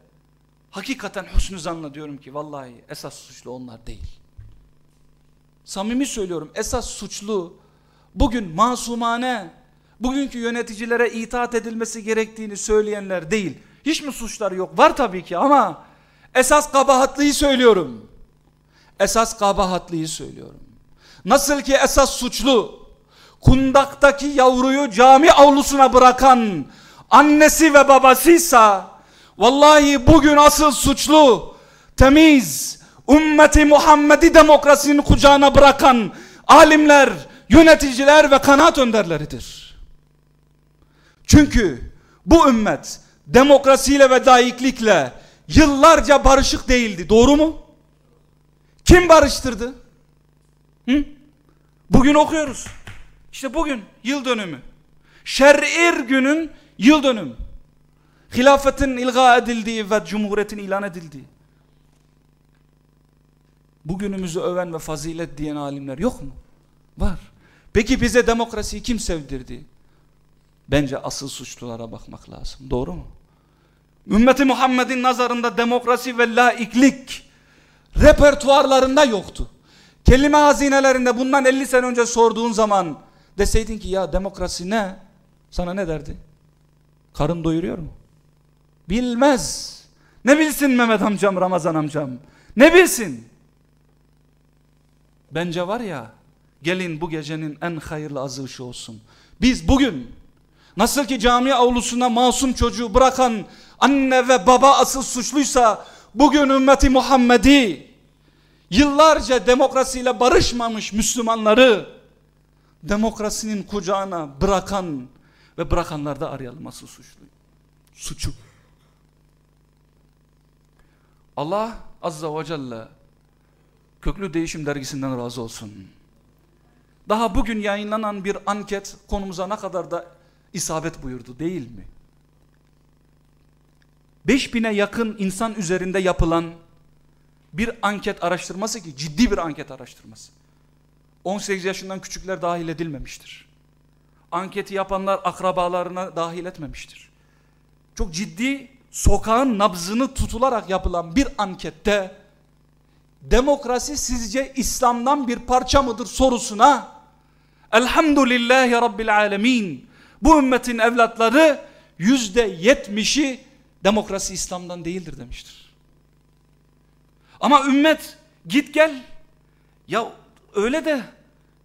hakikaten hüsnü zanla diyorum ki vallahi esas suçlu onlar değil. Samimi söylüyorum esas suçlu bugün masumane bugünkü yöneticilere itaat edilmesi gerektiğini söyleyenler değil. Hiç mi suçları yok? Var tabii ki ama esas kabahatlıyı söylüyorum. Esas kabahatlıyı söylüyorum. Nasıl ki esas suçlu kundaktaki yavruyu cami avlusuna bırakan annesi ve babasıysa vallahi bugün asıl suçlu temiz ümmeti Muhammed'i demokrasinin kucağına bırakan alimler, yöneticiler ve kanaat önderleridir. Çünkü bu ümmet demokrasiyle ve laiklikle yıllarca barışık değildi. Doğru mu? Kim barıştırdı? Hı? Bugün okuyoruz. İşte bugün yıl dönümü. Şer'ir günün yıl dönümü. Hilafetin ilga edildiği ve cumhuriyetin ilan edildiği. Bugünümüzü öven ve fazilet diyen alimler yok mu? Var. Peki bize demokrasiyi kim sevdirdi? Bence asıl suçlulara bakmak lazım. Doğru mu? Ümmeti Muhammed'in nazarında demokrasi ve laiklik repertuarlarında yoktu. Kelime hazinelerinde bundan 50 sene önce sorduğun zaman deseydin ki ya demokrasi ne? Sana ne derdi? Karın doyuruyor mu? Bilmez. Ne bilsin Mehmet amcam, Ramazan amcam? Ne bilsin? Bence var ya, gelin bu gecenin en hayırlı azışı olsun. Biz bugün, nasıl ki cami avlusuna masum çocuğu bırakan anne ve baba asıl suçluysa, bugün ümmeti Muhammed'i, yıllarca demokrasiyle barışmamış Müslümanları, demokrasinin kucağına bırakan ve bırakanlar da arayalım asıl suçlu. Suçu. Allah Azza ve Celle Köklü Değişim Dergisi'nden razı olsun. Daha bugün yayınlanan bir anket konumuza ne kadar da isabet buyurdu değil mi? 5000'e yakın insan üzerinde yapılan bir anket araştırması ki ciddi bir anket araştırması. 18 yaşından küçükler dahil edilmemiştir. Anketi yapanlar akrabalarına dahil etmemiştir. Çok ciddi sokağın nabzını tutularak yapılan bir ankette demokrasi sizce İslam'dan bir parça mıdır sorusuna Elhamdülillahi Rabbil Alemin bu ümmetin evlatları yüzde yetmişi demokrasi İslam'dan değildir demiştir. Ama ümmet git gel ya öyle de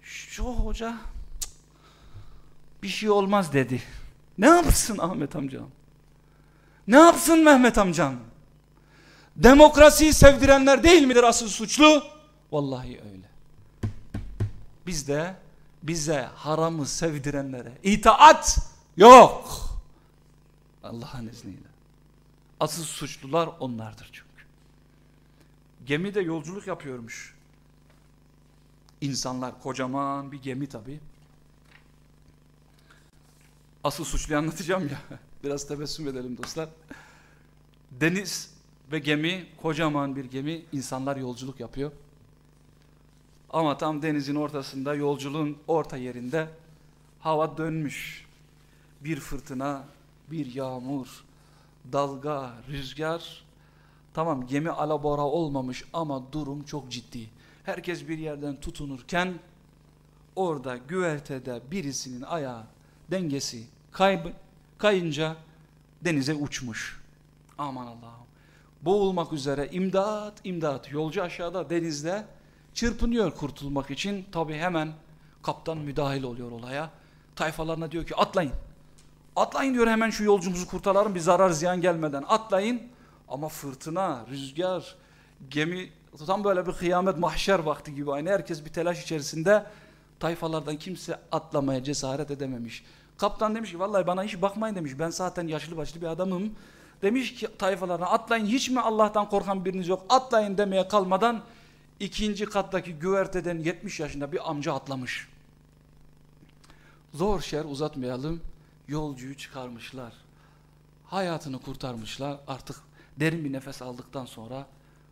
şu hoca bir şey olmaz dedi. Ne yapsın Ahmet amcam? Ne yapsın Mehmet amcam? Demokrasiyi sevdirenler değil midir asıl suçlu? Vallahi öyle. Biz de bize haramı sevdirenlere itaat yok. Allah'ın izniyle. Asıl suçlular onlardır çünkü. Gemide yolculuk yapıyormuş. İnsanlar kocaman bir gemi tabi. Asıl suçluyu anlatacağım ya. Biraz tebessüm edelim dostlar. Deniz ve gemi kocaman bir gemi insanlar yolculuk yapıyor. Ama tam denizin ortasında yolculuğun orta yerinde hava dönmüş. Bir fırtına, bir yağmur, dalga, rüzgar. Tamam gemi alabora olmamış ama durum çok ciddi. Herkes bir yerden tutunurken orada güvertede birisinin ayağı dengesi kay, kayınca denize uçmuş. Aman Allah'ım. Boğulmak üzere imdat imdat yolcu aşağıda denizde çırpınıyor kurtulmak için. Tabi hemen kaptan müdahil oluyor olaya. Tayfalarına diyor ki atlayın. Atlayın diyor hemen şu yolcumuzu kurtaralım bir zarar ziyan gelmeden. Atlayın ama fırtına, rüzgar, gemi tam böyle bir kıyamet mahşer vakti gibi aynı. Herkes bir telaş içerisinde tayfalardan kimse atlamaya cesaret edememiş. Kaptan demiş ki vallahi bana hiç bakmayın demiş. Ben zaten yaşlı başlı bir adamım. Demiş ki tayfalarına atlayın hiç mi Allah'tan korkan biriniz yok atlayın demeye kalmadan ikinci kattaki güverteden 70 yaşında bir amca atlamış. Zor şer uzatmayalım. Yolcuyu çıkarmışlar. Hayatını kurtarmışlar. Artık derin bir nefes aldıktan sonra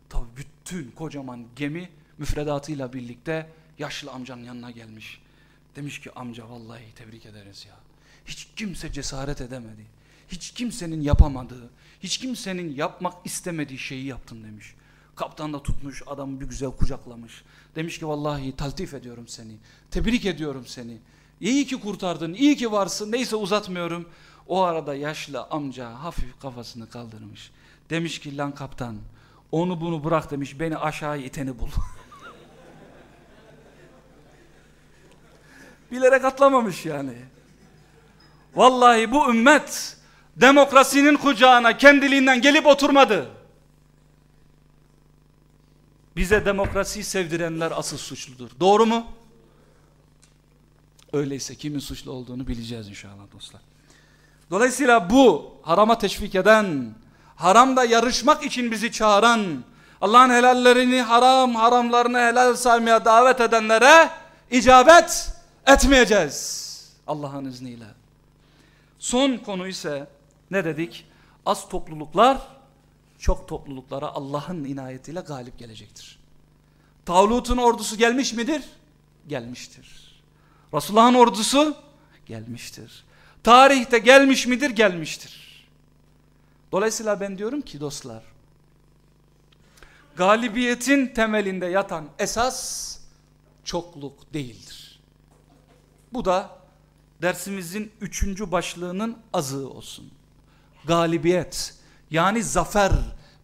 tabi bütün kocaman gemi müfredatıyla birlikte yaşlı amcanın yanına gelmiş. Demiş ki amca vallahi tebrik ederiz ya. Hiç kimse cesaret edemedi. Hiç kimsenin yapamadığı, hiç kimsenin yapmak istemediği şeyi yaptın demiş. Kaptan da tutmuş adamı bir güzel kucaklamış. Demiş ki vallahi taltif ediyorum seni. Tebrik ediyorum seni. İyi ki kurtardın, iyi ki varsın. Neyse uzatmıyorum. O arada yaşlı amca hafif kafasını kaldırmış. Demiş ki lan kaptan onu bunu bırak demiş beni aşağı iteni bul. Bilerek atlamamış yani. Vallahi bu ümmet demokrasinin kucağına kendiliğinden gelip oturmadı. Bize demokrasiyi sevdirenler asıl suçludur. Doğru mu? Öyleyse kimin suçlu olduğunu bileceğiz inşallah dostlar. Dolayısıyla bu harama teşvik eden, haramda yarışmak için bizi çağıran, Allah'ın helallerini haram, haramlarını helal saymaya davet edenlere icabet etmeyeceğiz. Allah'ın izniyle. Son konu ise ne dedik? Az topluluklar çok topluluklara Allah'ın inayetiyle galip gelecektir. Tavlut'un ordusu gelmiş midir? Gelmiştir. Resulullah'ın ordusu gelmiştir. Tarihte gelmiş midir? Gelmiştir. Dolayısıyla ben diyorum ki dostlar, galibiyetin temelinde yatan esas çokluk değildir. Bu da dersimizin üçüncü başlığının azığı olsun. Galibiyet yani zafer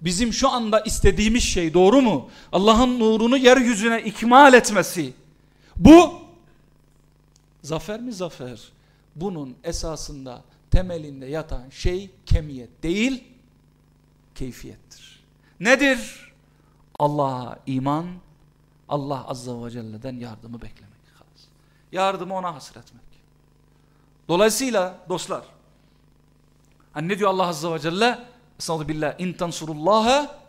bizim şu anda istediğimiz şey doğru mu? Allah'ın nurunu yeryüzüne ikmal etmesi. Bu zafer mi zafer? Bunun esasında temelinde yatan şey kemiyet değil keyfiyettir. Nedir? Allah'a iman, Allah Azza ve Celle'den yardımı beklemek. Yardımı ona hasretmek. Dolayısıyla dostlar, hani ne diyor Allah Azza ve Celle? Estağfirullah billah. İn tansurullaha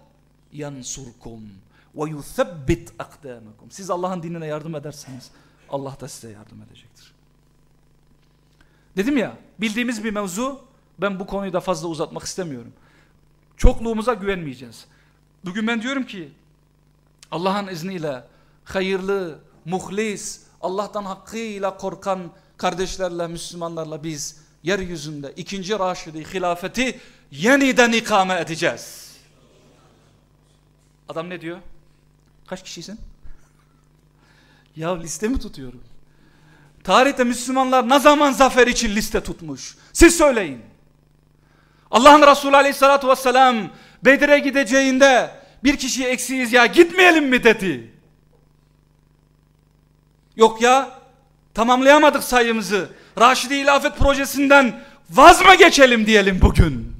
yansurkum ve yuthabbit akdamakum. Siz Allah'ın dinine yardım ederseniz Allah da size yardım edecektir. Dedim ya bildiğimiz bir mevzu ben bu konuyu da fazla uzatmak istemiyorum. Çokluğumuza güvenmeyeceğiz. Bugün ben diyorum ki Allah'ın izniyle hayırlı, muhlis, Allah'tan hakkıyla korkan kardeşlerle, Müslümanlarla biz yeryüzünde ikinci Raşidi hilafeti yeniden ikame edeceğiz. Adam ne diyor? Kaç kişisin? Ya liste mi tutuyorum? Tarihte Müslümanlar ne zaman zafer için liste tutmuş? Siz söyleyin. Allah'ın Resulü aleyhissalatü vesselam Bedir'e gideceğinde bir kişi eksiyiz ya gitmeyelim mi dedi. Yok ya tamamlayamadık sayımızı. Raşidi İlafet projesinden vaz mı geçelim diyelim bugün.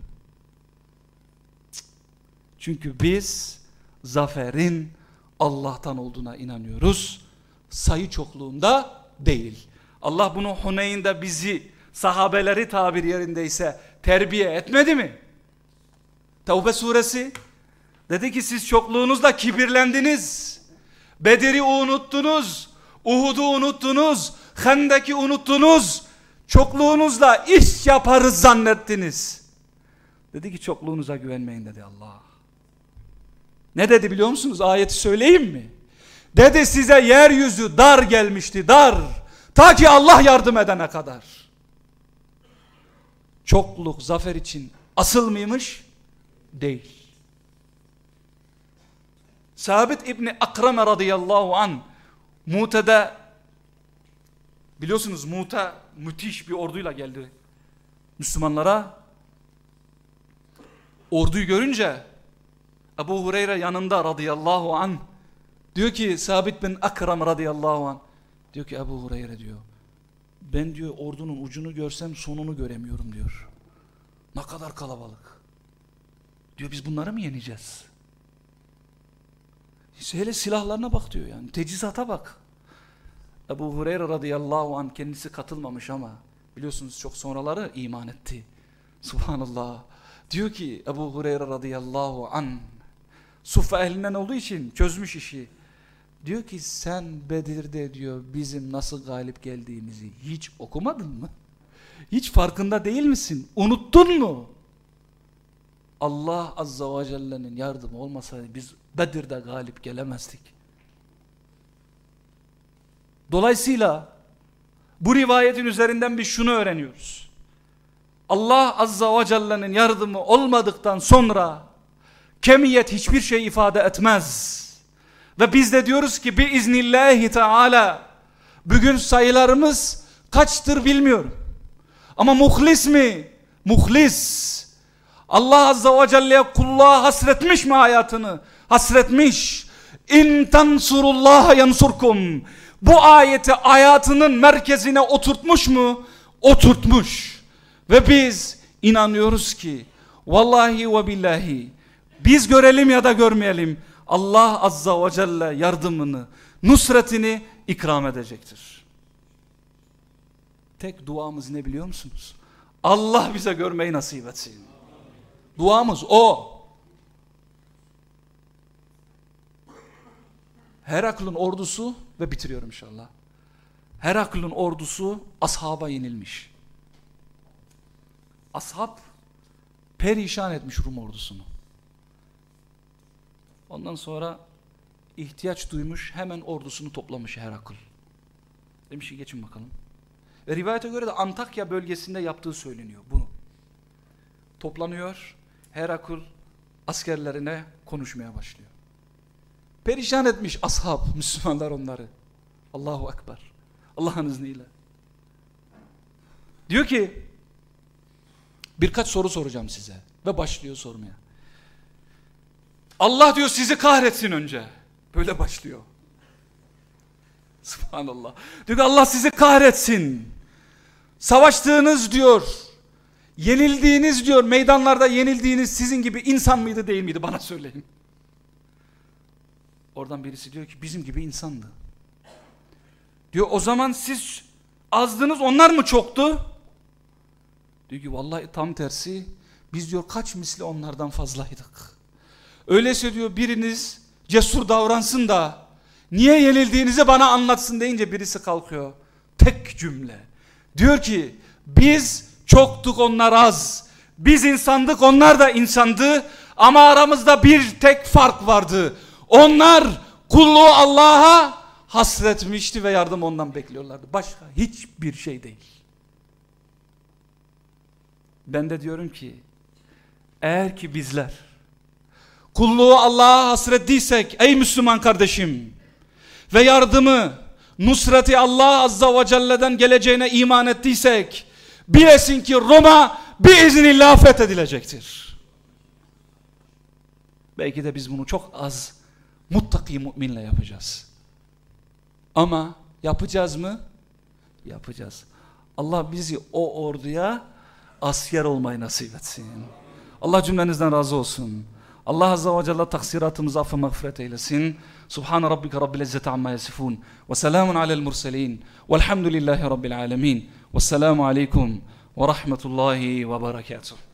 Çünkü biz zaferin Allah'tan olduğuna inanıyoruz. Sayı çokluğunda değil. Allah bunu Huneyn'de bizi sahabeleri tabir yerindeyse terbiye etmedi mi? Tevbe suresi dedi ki siz çokluğunuzla kibirlendiniz. Bedir'i unuttunuz. Uhud'u unuttunuz. Hendek'i unuttunuz. Çokluğunuzla iş yaparız zannettiniz. Dedi ki çokluğunuza güvenmeyin dedi Allah. Ne dedi biliyor musunuz? Ayeti söyleyeyim mi? Dedi size yeryüzü dar gelmişti dar. Ta ki Allah yardım edene kadar. Çokluk zafer için asıl mıymış? Değil. Sabit İbni Akrame radıyallahu an Mute'de biliyorsunuz Mute müthiş bir orduyla geldi Müslümanlara. Orduyu görünce Ebu Hureyre yanında radıyallahu an diyor ki Sabit bin Akram radıyallahu an diyor ki Ebu Hureyre diyor ben diyor ordunun ucunu görsem sonunu göremiyorum diyor. Ne kadar kalabalık. Diyor biz bunları mı yeneceğiz? Hele silahlarına bak diyor yani. Tecizata bak. Ebu Hureyre radıyallahu an kendisi katılmamış ama biliyorsunuz çok sonraları iman etti. Subhanallah. Diyor ki Ebu Hureyre radıyallahu an Suffa ehlinden olduğu için çözmüş işi. Diyor ki sen Bedir'de diyor bizim nasıl galip geldiğimizi hiç okumadın mı? Hiç farkında değil misin? Unuttun mu? Allah Azza ve Celle'nin yardımı olmasaydı biz Bedir'de galip gelemezdik. Dolayısıyla bu rivayetin üzerinden biz şunu öğreniyoruz. Allah Azza ve Celle'nin yardımı olmadıktan sonra kemiyet hiçbir şey ifade etmez. Ve biz de diyoruz ki bi iznillahi teala bugün sayılarımız kaçtır bilmiyorum. Ama muhlis mi? Muhlis. Allah Azza ve Celle'ye kulluğa hasretmiş mi hayatını? Hasretmiş. İn tansurullah yansurkum. Bu ayeti hayatının merkezine oturtmuş mu? Oturtmuş. Ve biz inanıyoruz ki vallahi ve billahi biz görelim ya da görmeyelim Allah Azza ve Celle yardımını, nusretini ikram edecektir. Tek duamız ne biliyor musunuz? Allah bize görmeyi nasip etsin. Duamız o. Herakl'ın ordusu ve bitiriyorum inşallah. Herakl'ın ordusu ashaba yenilmiş. Ashab perişan etmiş Rum ordusunu. Ondan sonra ihtiyaç duymuş hemen ordusunu toplamış Herakl. Demiş ki geçin bakalım. Ve rivayete göre de Antakya bölgesinde yaptığı söyleniyor bunu. Toplanıyor Herakl askerlerine konuşmaya başlıyor. Perişan etmiş ashab Müslümanlar onları. Allahu Ekber. Allah'ın izniyle. Diyor ki birkaç soru soracağım size ve başlıyor sormaya. Allah diyor sizi kahretsin önce. Böyle başlıyor. Subhanallah. Diyor ki Allah sizi kahretsin. Savaştığınız diyor. Yenildiğiniz diyor meydanlarda yenildiğiniz sizin gibi insan mıydı değil miydi bana söyleyin. Oradan birisi diyor ki bizim gibi insandı. Diyor o zaman siz azdınız onlar mı çoktu? Diyor ki vallahi tam tersi biz diyor kaç misli onlardan fazlaydık. Öyleyse diyor biriniz cesur davransın da niye yenildiğinizi bana anlatsın deyince birisi kalkıyor. Tek cümle. Diyor ki biz çoktuk onlar az. Biz insandık onlar da insandı ama aramızda bir tek fark vardı. Onlar kulluğu Allah'a hasretmişti ve yardım ondan bekliyorlardı. Başka hiçbir şey değil. Ben de diyorum ki eğer ki bizler kulluğu Allah'a hasrettiysek ey Müslüman kardeşim ve yardımı nusreti Allah Azza ve Celle'den geleceğine iman ettiysek bilesin ki Roma biiznillah fethedilecektir. Belki de biz bunu çok az muttaki müminle yapacağız. Ama yapacağız mı? Yapacağız. Allah bizi o orduya asker olmayı nasip etsin. Allah cümlenizden razı olsun. Allah Azze ve Celle taksiratımızı affı mağfiret eylesin. Subhane Rabbike Rabbil İzzeti Amma Yasifun. Ve selamun alel murselin. Velhamdülillahi Rabbil Alemin. Vesselamu Aleyküm ve Rahmetullahi ve Berekatuhu.